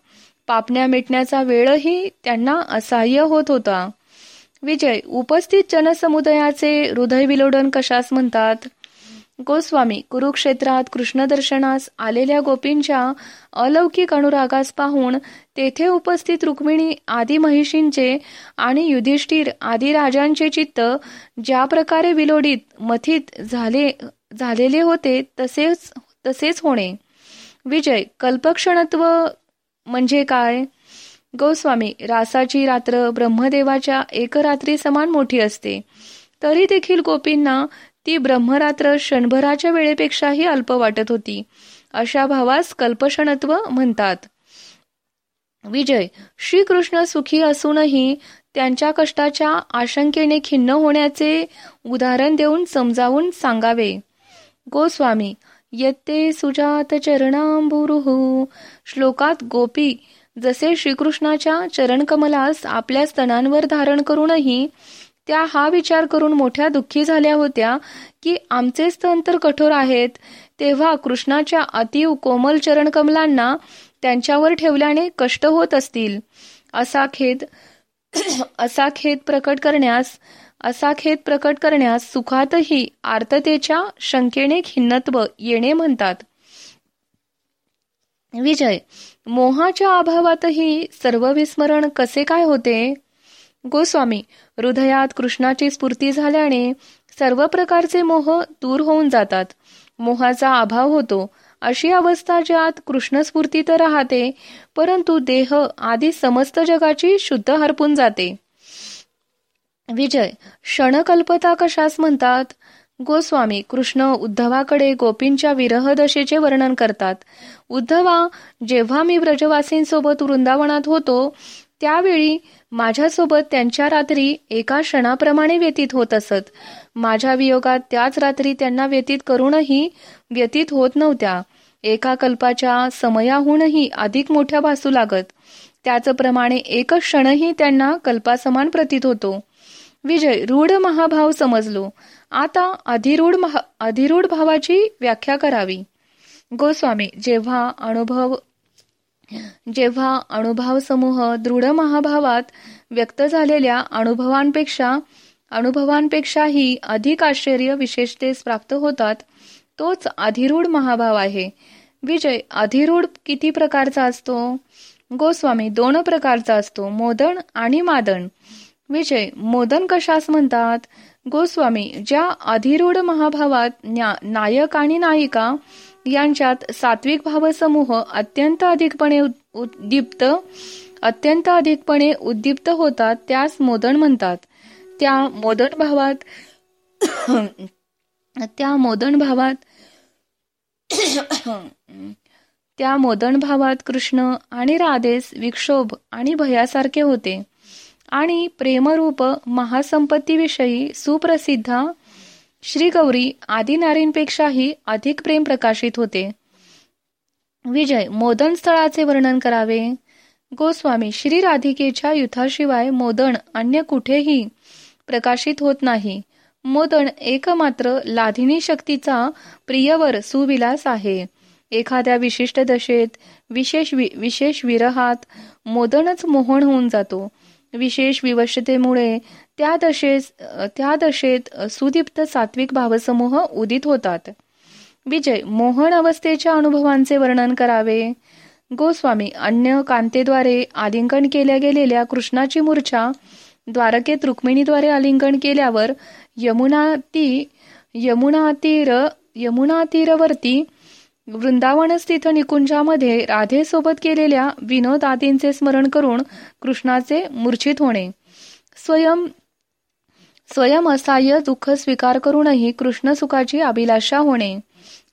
पापण्या मिटण्याचा वेळही त्यांना असह्य होत होता. विजय उपस्थित जनसमुदायाचे हृदय विलोडन कशास म्हणतात? गोस्वामी कुरुक्षेत्रात कृष्णदर्शनास आलेल्या गोपींच्या अलौकिक अनुरागास पाहून तेथे उपस्थित रुक्मिणी आदी महिषींचे आणि युधिष्ठिर आदी राजांचे चित्त ज्या प्रकारे विलोडित मथित झाले झालेले होते तसेच तसेच होणे. विजय कल्पक्षणत्व म्हणजे काय? गोस्वामी रासाची रात्र ब्रह्मदेवाच्या एक रात्री समान मोठी असते. तरी देखील गोपींना ती ब्रह्मरात्र क्षणभराच्या वेळेपेक्षाही अल्प वाटत होती. अशा भावास कल्पषणत्व म्हणतात. विजय श्रीकृष्ण सुखी असूनही त्यांच्या कष्टाच्या आशंकेने खिन्न होण्याचे उदाहरण देऊन समजावून सांगावे. गोस्वामी येते सुजात चरणांबुरुहू. श्लोकात गोपी जसे श्रीकृष्णाच्या चरणकमलास आपल्या स्तनांवर धारण करूनही त्या हा विचार करून मोठ्या दुःखी झाल्या होत्या की आमचे स्तन तर कठोर आहेत तेव्हा कृष्णाच्या अतिव कोमल चरणकमलांना त्यांच्यावर ठेवल्याने कष्ट होत असतील. असा खेद असा खेद प्रकट करण्यास असा खेद प्रकट करण्यास सुखातही आर्ततेच्या शंकेने खिन्नत्व येणे म्हणतात. विजय मोहाच्या अभावातही सर्व विस्मरण कसे काय होते? गोस्वामी हृदयात कृष्णाची स्फूर्ती झाल्याने सर्व प्रकारचे मोह दूर होऊन जातात. मोहाचा अभाव होतो. अशी अवस्था ज्यात कृष्णस्फूर्ती तर राहते परंतु देह आदी समस्त जगाची शुद्ध हरपून जाते. विजय क्षणकल्पता कशास म्हणतात? गोस्वामी कृष्ण उद्धवाकडे गोपींच्या विरहदशेचे वर्णन करतात. उद्धवा जेव्हा मी ब्रजवासींसोबत वृंदावनात होतो त्यावेळी माझ्यासोबत त्यांच्या रात्री एका क्षणाप्रमाणे व्यतीत होत असत. माझ्या वियोगात त्याच रात्री त्यांना व्यतीत करूनही व्यतीत होत नव्हत्या. एका कल्पाच्या समयाहूनही अधिक मोठ्या भासू लागत. त्याचप्रमाणे एक क्षणही त्यांना कल्पासमान प्रतीत होतो. विजय रूढ महाभाव समजलो. आता अधिरूढ महा अधिरूढ भावाची व्याख्या करावी. गोस्वामी जेव्हा अनुभव जेव्हा अनुभव समूह दृढ महाभावात व्यक्त झालेल्या अनुभवांपेक्षा अनुभवांपेक्षाही अधिक आश्चर्य विशेषतेस प्राप्त होतात तोच अधिरूढ महाभाव आहे. विजय अधिरूढ किती प्रकारचा असतो? गोस्वामी दोन प्रकारचा असतो मोदन आणि मादन. विजय मोदन कशास म्हणतात? गोस्वामी ज्या अधिरूढ महाभावात नायक आणि नायिका यांच्यात सात्विक भावसमूह अत्यंत अधिकपणे उद्दीप्त अत्यंत अधिकपणे उद्दीप्त होतात त्यास मोदन म्हणतात. त्या मोदन भावात <coughs> त्या मोदन भावात <coughs> त्या मोदन भावात कृष्ण आणि राधेस विक्षोभ आणि भयासारखे होते. आणि प्रेमरूप महासंपत्तीविषयी सुप्रसिद्ध श्री गौरी आदी नारींपेक्षाही अधिक प्रेम प्रकाशित होते. विजय मोदन स्थळाचे वर्णन करावे. गोस्वामी श्री राधिकेच्या युथाशिवाय मोदन अन्य कुठेही प्रकाशित होत नाही. मोदन एकमात्र लाधिनी शक्तीचा प्रियवर सुविलास आहे. एखाद्या विशिष्ट दशेत विशेष विशेष विरहात मोदनच मोहन होऊन जातो. विशेष विवशतेमुळे त्या दशेस त्या दशेत सुदीप्त सात्विक भावसमूह उदित होतात. विजय मोहन अवस्थेच्या अनुभवांचे वर्णन करावे. गोस्वामी अन्य कांतेद्वारे आलिंगन केल्या गेलेल्या कृष्णाची मूर्छा द्वारकेत रुक्मिणीद्वारे आलिंगन केल्यावर यमुना ती यमुना तीर यमुना तीरवर्ती वृंदावन स्थित निकुंजामध्ये राधेसोबत केलेल्या विनोद आदींचे स्मरण करून कृष्णाचे मूर्छित होणे. स्वयं स्वयं असाह्य दुःख स्वीकार करूनही कृष्ण सुखाची अभिलाषा होणे.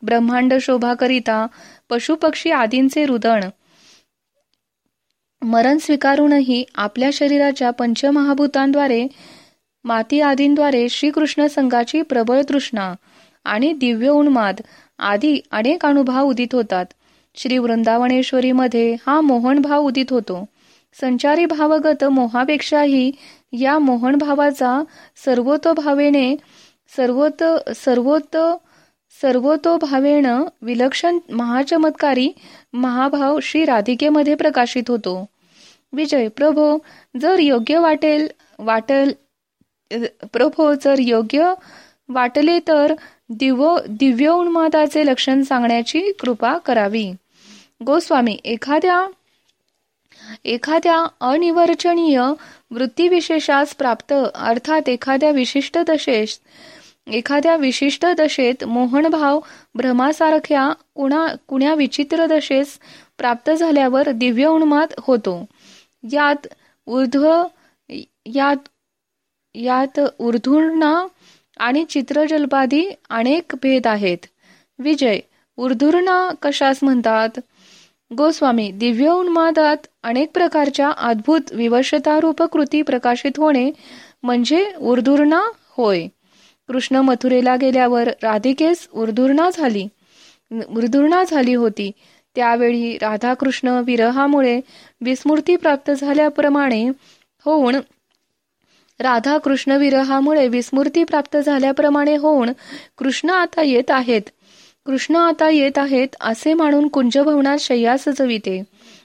ब्रह्मांड शोभाकरिता पशुपक्षी आदींचे रुदण. मरण स्वीकारूनही आपल्या शरीराच्या पंचमहाभूतांद्वारे माती आदींद्वारे श्रीकृष्ण संघाची प्रबळ तृष्णा आणि दिव्य उन्माद आदी अनेक अनुभव उदित होतात. श्री वृंदावनेश्वरीमध्ये हा मोहन भाव उदित होतो. संचारी भावगत मोहापेक्षाही या मोहन भावाचा सर्वतोभावेने सर्वोत सर्वोत सर्वतोभावेन विलक्षण महाचमत्कारी महाभाव श्री राधिकेमध्ये प्रकाशित होतो. विजय प्रभो जर योग्य वाटेल वाटेल प्रभो जर योग्य वाटले तर दिव्य दिव्य उन्मादाचे लक्षण सांगण्याची कृपा करावी. गोस्वामी एखाद्या एखाद्या अनिवर्चनीय वृत्तीविशेषास प्राप्त अर्थात एखाद्या विशिष्ट दशेस एखाद्या विशिष्ट दशेत मोहनभाव भ्रमासारख्या कुणा कुण्या विचित्र दशेस प्राप्त झाल्यावर दिव्य उन्माद होतो. यात ऊर्ध्व यात यात ऊर्धुर्णा आणि चित्रजल्पादी अनेक भेद आहेत. विजय ऊर्धुर्णा कशास म्हणतात? गोस्वामी दिव्य उन्मादात अनेक प्रकारच्या अद्भुत विवशतारूप कृती प्रकाशित होणे म्हणजे उर्धुर्णा होय. कृष्ण मथुरेला गेल्यावर राधिकेस उर्धुर्णा झाली. उर्धुर्णा झाली होती. त्यावेळी राधाकृष्ण विरहामुळे विस्मृती प्राप्त झाल्याप्रमाणे होऊन राधा कृष्ण विरहामुळे विस्मृती प्राप्त झाल्याप्रमाणे होऊन कृष्ण आता येत आहेत. कृष्ण आता येत आहेत असे मानून कुंजभवनात शय्या सजविते.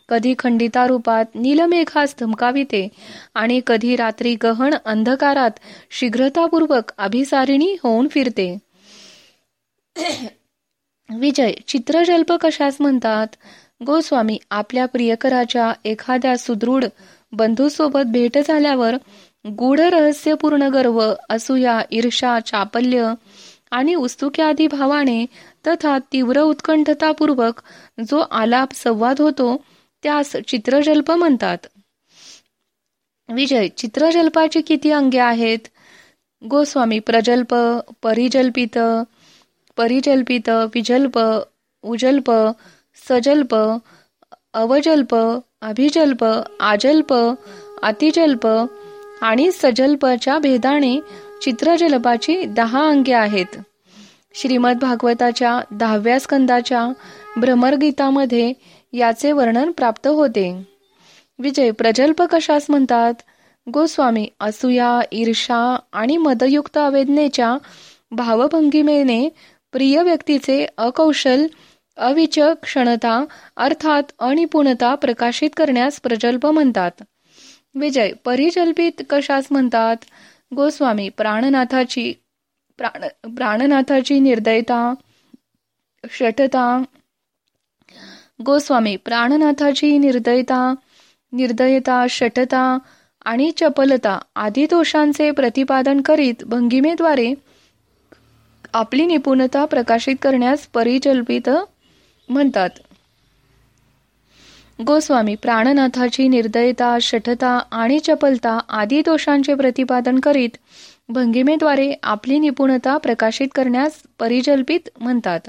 कधी खंडिता रूपात नीलमेघास धमकाविते आणि कधी रात्री गहन अंधकारात शीघ्रतापूर्वक अभिसारिणी होऊन फिरते. विजय चित्रजल्प कशास म्हणतात? गोस्वामी आपल्या प्रियकराच्या एखाद्या सुदृढ बंधूसोबत भेट झाल्यावर गूढ रहस्यपूर्ण गर्व असूया ईर्षा चापल्य आणि उस्तुक्यादी भावाने तथा तीव्र उत्कंठतापूर्वक जो आलाप संवाद होतो त्यास चित्रजल्प म्हणतात. विजय चित्रजल्पाची किती अंगे आहेत? गोस्वामी प्रजल्प परिजल्पित परिजल्पित विजल्प उजल्प सजल्प अवजल्प अभिजल्प आजल्प अतिजल्प आणि सजल्पच्या भेदाने चित्रजलपाची दहा अंगे आहेत. श्रीमद भागवताच्या दहाव्या स्कंदाच्या भ्रमरगीतामध्ये याचे वर्णन प्राप्त होते. विजय प्रजल्प कशास म्हणतात? गोस्वामी असूया ईर्षा आणि मदयुक्त अवेदनेच्या भावभंगिमेने प्रिय व्यक्तीचे अकौशल अविचक्षणता अर्थात अनिपुणता प्रकाशित करण्यास प्रजल्प म्हणतात. विजय परिजल्पित कशास म्हणतात? गोस्वामी प्राणनाथाची प्राण प्राणनाथाची निर्दयता षटता. गोस्वामी प्राणनाथाची निर्दयता निर्दयता षटता आणि चपलता आदी दोषांचे प्रतिपादन करीत भंगिमेद्वारे आपली निपुणता प्रकाशित करण्यास परिचल्पित म्हणतात. गोस्वामी प्राणनाथाची निर्दयता शठता आणि चपलता आदी दोषांचे प्रतिपादन करीत भंगिमेद्वारे आपली निपुणता प्रकाशित करण्यास परिजल्पित म्हणतात.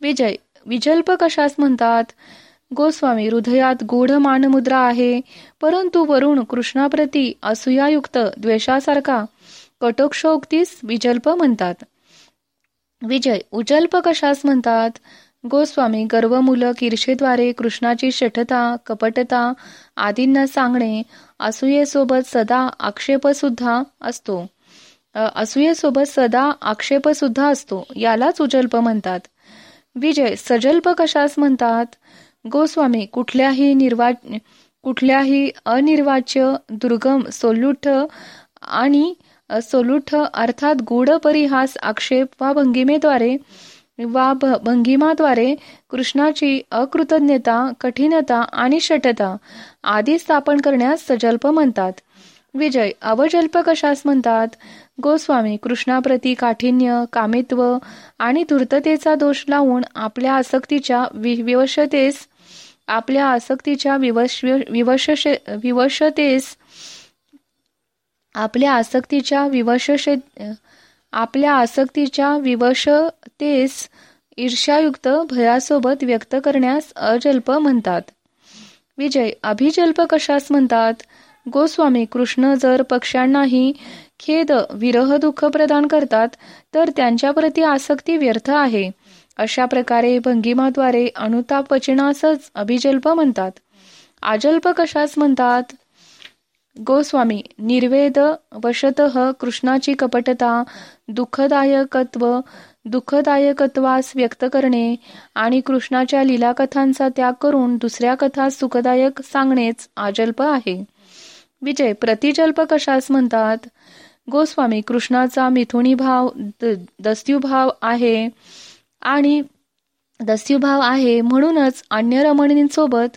विजय विजल्प कशास म्हणतात? गोस्वामी हृदयात गूढ मानमुद्रा आहे परंतु वरुण कृष्णाप्रती असूयायुक्त द्वेषासारखा कटोक्षोक्तीस विजल्प म्हणतात. विजय उजल्प कशास म्हणतात? गोस्वामी गर्वमूलक ईर्षेद्वारे कृष्णाची शठता कपटता आदींना सांगणे असूयेसोबत सदा आक्षेप सुद्धा असतो असूयेसोबत सदा आक्षेप सुद्धा असतो यालाच उजल्प म्हणतात. विजय सजल्प कशास म्हणतात? गोस्वामी कुठल्याही निर्वा कुठल्याही अनिर्वाच्य दुर्गम सोलुठ आणि सोलुठ अर्थात गूढ परिहास आक्षेप वा भंगिमेद्वारे वा भंगिमाद्वारे कृष्णाची अकृतज्ञता कठीणता आणि शठता आदी स्थापन करण्यास सजल्प म्हणतात. विजय अवजल्प कशास म्हणतात? गोस्वामी कृष्णाप्रती काठिण्य कामित्व आणि धूर्ततेचा दोष लावून आपल्या आसक्तीच्या विवशतेस आपल्या आसक्तीच्या विवश विवश विवशतेस आपल्या आसक्तीच्या विवशे आपल्या आसक्तीच्या विवशतेस ईर्ष्यायुक्त भयासोबत व्यक्त करण्यास अजल्प म्हणतात. विजय अभिजल्प कशास म्हणतात? गोस्वामी कृष्ण जर पक्ष्यांनाही खेद विरह दुःख प्रदान करतात तर त्यांच्याप्रती आसक्ती व्यर्थ आहे. अशा प्रकारे भंगिमाद्वारे अनुताप वचनासच अभिजल्प म्हणतात. आजल्प कशास म्हणतात? गोस्वामी निर्वेद वशत कृष्णाची कपटता दुःखदायकत्व दुःखदायकत्वास व्यक्त करणे आणि कृष्णाच्या लीलाकथांचा त्याग करून दुसऱ्या कथा सुखदायक सांगणेच आजल्प आहे. विजय प्रतिजल्प कशास म्हणतात? गोस्वामी कृष्णाचा मिथुनी भाव दस्युभाव आहे आणि दस्युभाव आहे म्हणूनच अन्य रमणींसोबत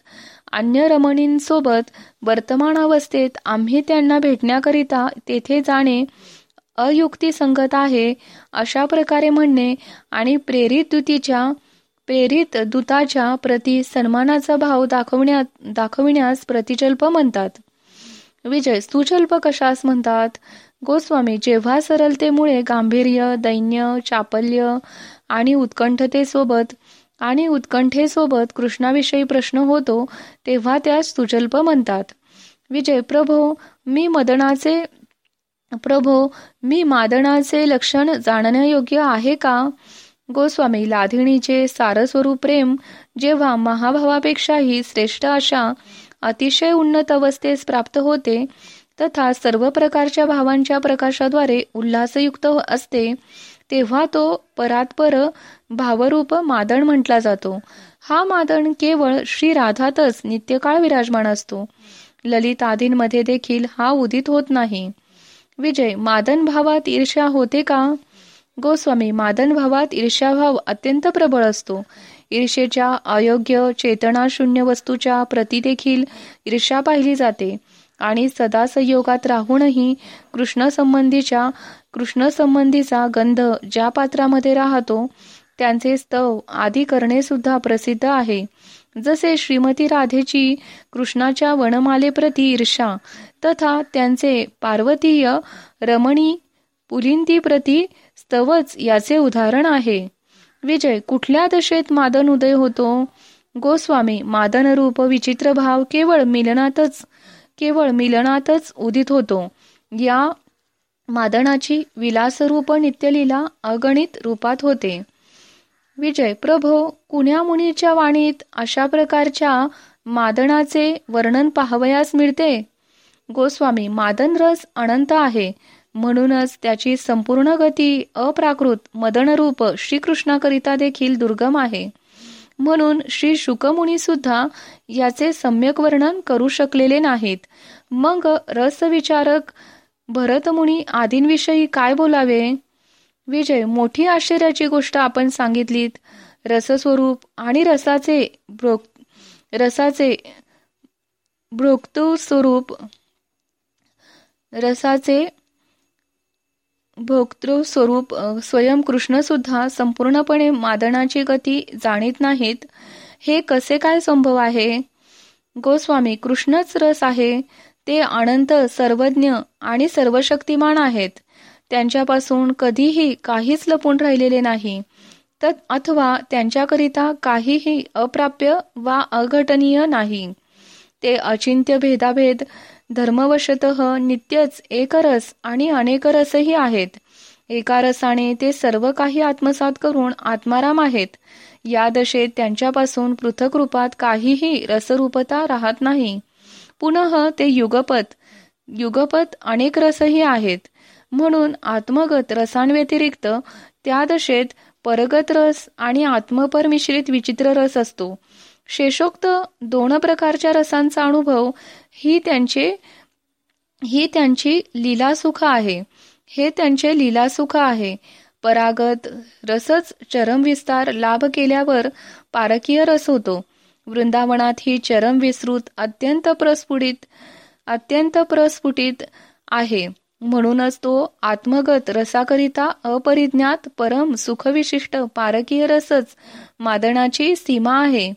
अन्य रमणींसोबत वर्तमान अवस्थेत आम्ही त्यांना भेटण्याकरिता तेथे जाणे अयुक्ती संगत आहे अशा प्रकारे म्हणणे आणि प्रेरित दुतीच्या प्रेरित दूताच्या प्रती सन्मानाचा भाव दाखवण्यात दाखविण्यास प्रतिजल्प म्हणतात. विजय सुचल्प कशास म्हणतात? गोस्वामी जेव्हा सरलतेमुळे गांभीर्य दैन्य चापल्य आणि उत्कंठतेसोबत आणि उत्कंठेसोबत कृष्णाविषयी प्रश्न होतो तेव्हा त्यास सुचल्प म्हणतात. विजय प्रभो मी मदनाचे प्रभो मी मादनाचे लक्षण जाणण्यायोग्य आहे का? गोस्वामी लाधिणीचे सारस्वरूप प्रेम जेव्हा महाभावापेक्षाही श्रेष्ठ अशा अतिशय उन्नत अवस्थेस प्राप्त होते तथा सर्व प्रकारच्या भावांच्या प्रकाशाद्वारे उल्हासयुक्त असते तेव्हा तो परात्पर भावरूप मादण म्हटला जातो. हा मादण केवळ श्री राधातच नित्यकाळ विराजमान असतो. ललित आदींमध्ये देखील हा उदित होत नाही. विजय मादन भावात ईर्ष्या होते का? गोस्वामी मादन भावात ईर्ष्याभाव अत्यंत प्रबळ असतो. ईर्षेच्या अयोग्य चेतनाशून्य वस्तूच्या प्रती देखील ईर्ष्या पाहिली जाते. आणि सदा संयोगात राहूनही कृष्ण संबंधीच्या कृष्ण संबंधीचा गंध ज्या पात्रामध्ये राहतो त्यांचे स्तव आदी करणे सुद्धा प्रसिद्ध आहे. जसे श्रीमती राधेची कृष्णाच्या वनमालेप्रती ईर्षा तथा त्यांचे पार्वतीय रमणी पुलिंतीप्रती स्तवच याचे उदाहरण आहे. विजय कुठल्या दशेत मादन उदय होतो? गोस्वामी मादन रूप विचित्र भाव केवळ मिलनातच केवळ मिलनातच उदित होतो. या मादनाची विलासरूप नित्यलीला अगणित रूपात होते. विजय प्रभो कुण्या मुनीच्या वाणीत अशा प्रकारच्या मादनाचे वर्णन पाहावयास मिळते? गोस्वामी मादन रस अनंत आहे. म्हणूनच त्याची संपूर्ण गती अप्राकृत मदनरूप श्रीकृष्णाकरिता देखील दुर्गम आहे. म्हणून श्री शुकमुनी सुद्धा याचे सम्यक वर्णन करू शकलेले नाहीत. मग रसविचारक भरतमुनी आदींविषयी काय बोलावे? विजय मोठी आश्चर्याची गोष्ट आपण सांगितलीत. रसस्वरूप आणि रसाचे रसाचे भ्रोक्तू स्वरूप रसाचे भोक्तृ स्वरूप स्वयं कृष्ण सुद्धा संपूर्णपणे मादनाची गती जाणीत नाहीत. हे कसे काय संभव आहे? गोस्वामी कृष्णच रस आहे. ते अनंत सर्वज्ञ आणि सर्वशक्तिमान आहेत. त्यांच्यापासून कधीही काहीच लपून राहिलेले नाही. तर अथवा त्यांच्याकरिता काहीही अप्राप्य वा अघटनीय नाही. ते अचिंत्य भेदाभेद धर्मवशत नित्यच एकरस आणि अनेक रसही आहेत. एका रसाने ते सर्व काही आत्मसात करून आत्माराम आहेत. या दशेत त्यांच्यापासून पृथक रूपात काहीही रसरूपता राहत नाही. पुनः ते युगपत युगपत अनेक रसही आहेत. म्हणून आत्मगत रसांव्यतिरिक्त त्या दशेत परगत रस आणि आत्मपर मिश्रित विचित्र रस असतो. शेषोक्त दोन प्रकारच्या रसांचा अनुभव ही त्यांचे ही त्यांची लीलासुख आहे. हे त्यांचे लीलासुख आहे. परागत रसच चरम विस्तार लाभ केल्यावर पारकीय रस होतो. वृंदावनात ही चरम विस्तृत अत्यंत प्रस्फुटित अत्यंत प्रस्फुटित आहे. म्हणूनच तो आत्मगत रसाकरिता अपरिज्ञात परम सुखविशिष्ट पारकीय रसच मादनाची सीमा आहे.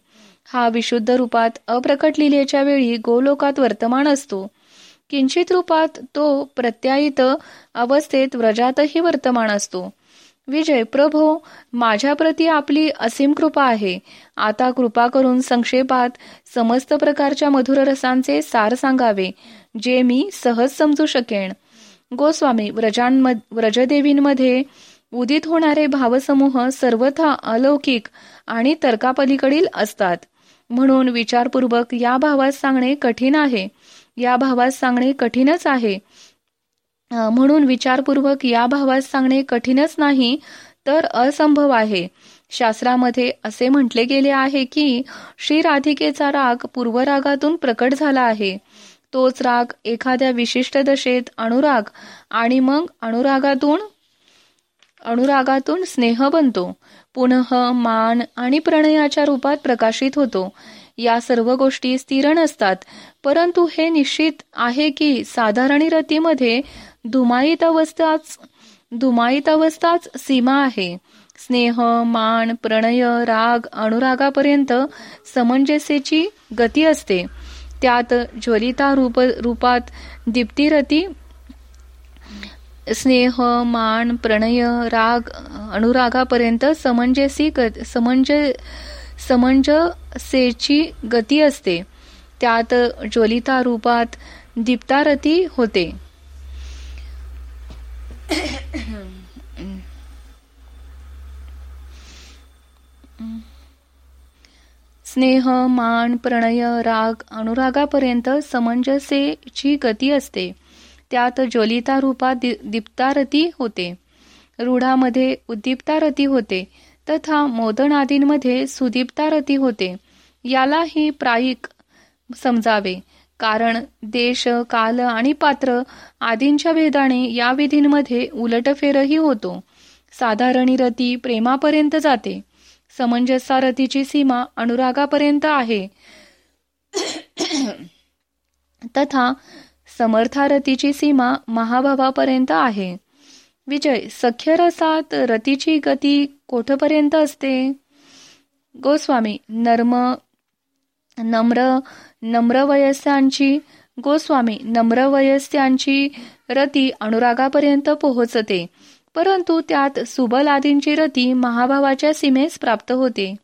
हा विशुद्ध रूपात अप्रकट लिलेच्या वेळी गोलोकात वर्तमान असतो. किंचित रूपात तो प्रत्यायित अवस्थेत व्रजातही वर्तमान असतो. विजय प्रभो माझ्याप्रती आपली असीम कृपा आहे. आता कृपा करून संक्षेपात समस्त प्रकारच्या मधुर रसांचे सार सांगावे जे मी सहज समजू शकेन. गोस्वामी व्रजांम व्रजदेवींमध्ये उदित होणारे भावसमूह सर्वथा अलौकिक आणि तर्कापलीकडील असतात. म्हणून विचारपूर्वक या भावात सांगणे कठीण आहे. या भावास सांगणे कठीणच आहे. म्हणून विचारपूर्वक या भावास सांगणे कठीणच नाही तर असंभव आहे. शास्त्रामध्ये असे म्हटले गेले आहे की श्री राधिकेचा राग पूर्वरागातून प्रकट झाला आहे. तोच राग एखाद्या विशिष्ट दशेत अनुराग आणि मग अनुरागातून अनुरागातून स्नेह बनतो. पुनः मान आणि प्रणयाच्या रूपात प्रकाशित होतो. या सर्व गोष्टी स्थिर नसतात परंतु हे निश्चित आहे की साधारण रतीमध्ये धुमाईत अवस्थाच धुमाईत अवस्थाच सीमा आहे. स्नेह मान प्रणय राग अनुरागापर्यंत समंजसेची गती असते. त्यात ज्वलिता रूप रूपात दीप्तिरती स्नेह मान प्रणय राग अनुरागापर्यंत समंजसी समंज समंजसेची गती असते. त्यात ज्वलिता रूपात दीप्तारती होते. स्नेह मान प्रणय राग अनुरागापर्यंत समंजसेची गती असते. त्यात ज्वलिता रूपात दीप्तारती होते. रूढामध्ये उद्दीप्तारती होते तथा मोदनादींमध्ये सुदीप्तारती होते. यालाही प्रायिक समजावे कारण देश काल आणि पात्र आदींच्या भेदाने या विधींमध्ये उलटफेरही होतो. साधारणी रती प्रेमापर्यंत जाते. समंजसा रतीची सीमा अनुरागापर्यंत आहे. तथा समर्थारतीची सीमा महाभावापर्यंत आहे. विजय सख्य रसात रतीची गती कोठपर्यंत असते? गोस्वामी नर्म नम्र नम्रवयस्यांची गोस्वामी नम्रवयस्यांची रती अनुरागापर्यंत पोहोचते. परंतु त्यात सुबल आदींची रती महाभावाच्या सीमेस प्राप्त होते.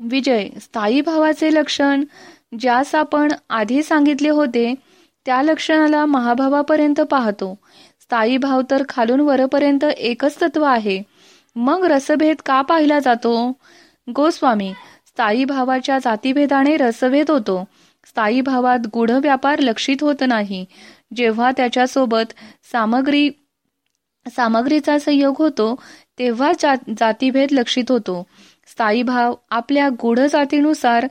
विजय स्थायी भावाचे लक्षण ज्यास आपण आधी सांगितले होते त्या लक्षणाला महाभावापर्यंत पाहतो. स्थायी भाव तर खालून वरपर्यंत एकच तत्व आहे. मग रसभेद का पाहिला जातो? गोस्वामी स्थायी भावाच्या जातीभेदाने रसभेद होतो. स्थायी भावात गुढ व्यापार लक्षित होत नाही. जेव्हा त्याच्यासोबत सामग्री सामग्रीचा संयोग होतो तेव्हा जातीभेद लक्षित होतो. स्थायी भाव आपल्या गुढ जातीनुसार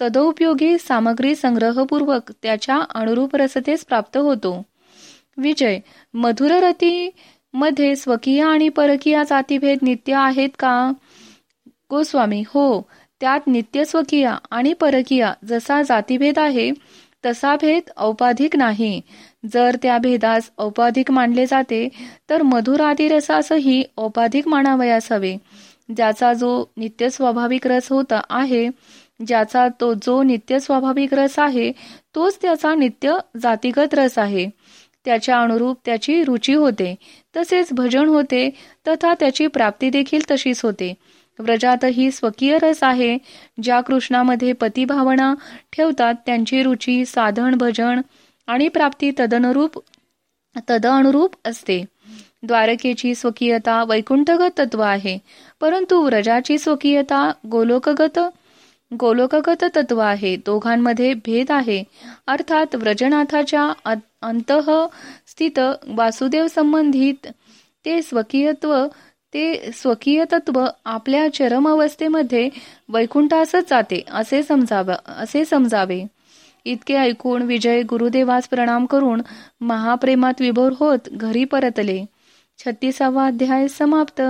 तदोपयोगी सामग्री संग्रहपूर्वक त्याच्या अनुरूप रसतेस प्राप्त होतो. विजय मधुररती मध्ये स्वकीय आणि परकीय जातीभेद नित्य आहेत का? गोस्वामी हो. त्यात नित्य स्वकीय आणि परकीय जसा जातीभेद आहे तसा भेद औपाधिक नाही. जर त्या भेदास औपाधिक मानले जाते तर मधुर आदी रसासही औपाधिक मानावयास हवे. ज्याचा जो नित्य स्वाभाविक रस होता आहे ज्याचा तो जो नित्य स्वाभाविक रस आहे तोच त्याचा नित्य जातीगत रस आहे. त्याच्या अनुरूप त्याची रुची होते तसेच भजन होते तथा त्याची प्राप्ती देखील तशीच होते. व्रजातही स्वकीय रस आहे ज्या कृष्णामध्ये पतिभावना ठेवतात त्यांची रुची साधन भजन आणि प्राप्ती तदनुरूप तदअनुरूप असते. द्वारकेची स्वकीयता वैकुंठगत तत्व आहे परंतु व्रजाची स्वकीयता गोलोकगत गोलोकगत तत्व आहे. दोघांमध्ये भेद आहे. अर्थात व्रजनाथाच्या अंतः स्थित वासुदेव संबंधित ते स्वकीयत्व ते स्वकीय तत्व आपल्या चरम अवस्थेमध्ये वैकुंठासच जाते असे समजावे असे समजावे. इतके ऐकून विजय गुरुदेवास प्रणाम करून महाप्रेमात विभोर होत घरी परतले. छत्तीसावा अध्याय समाप्त.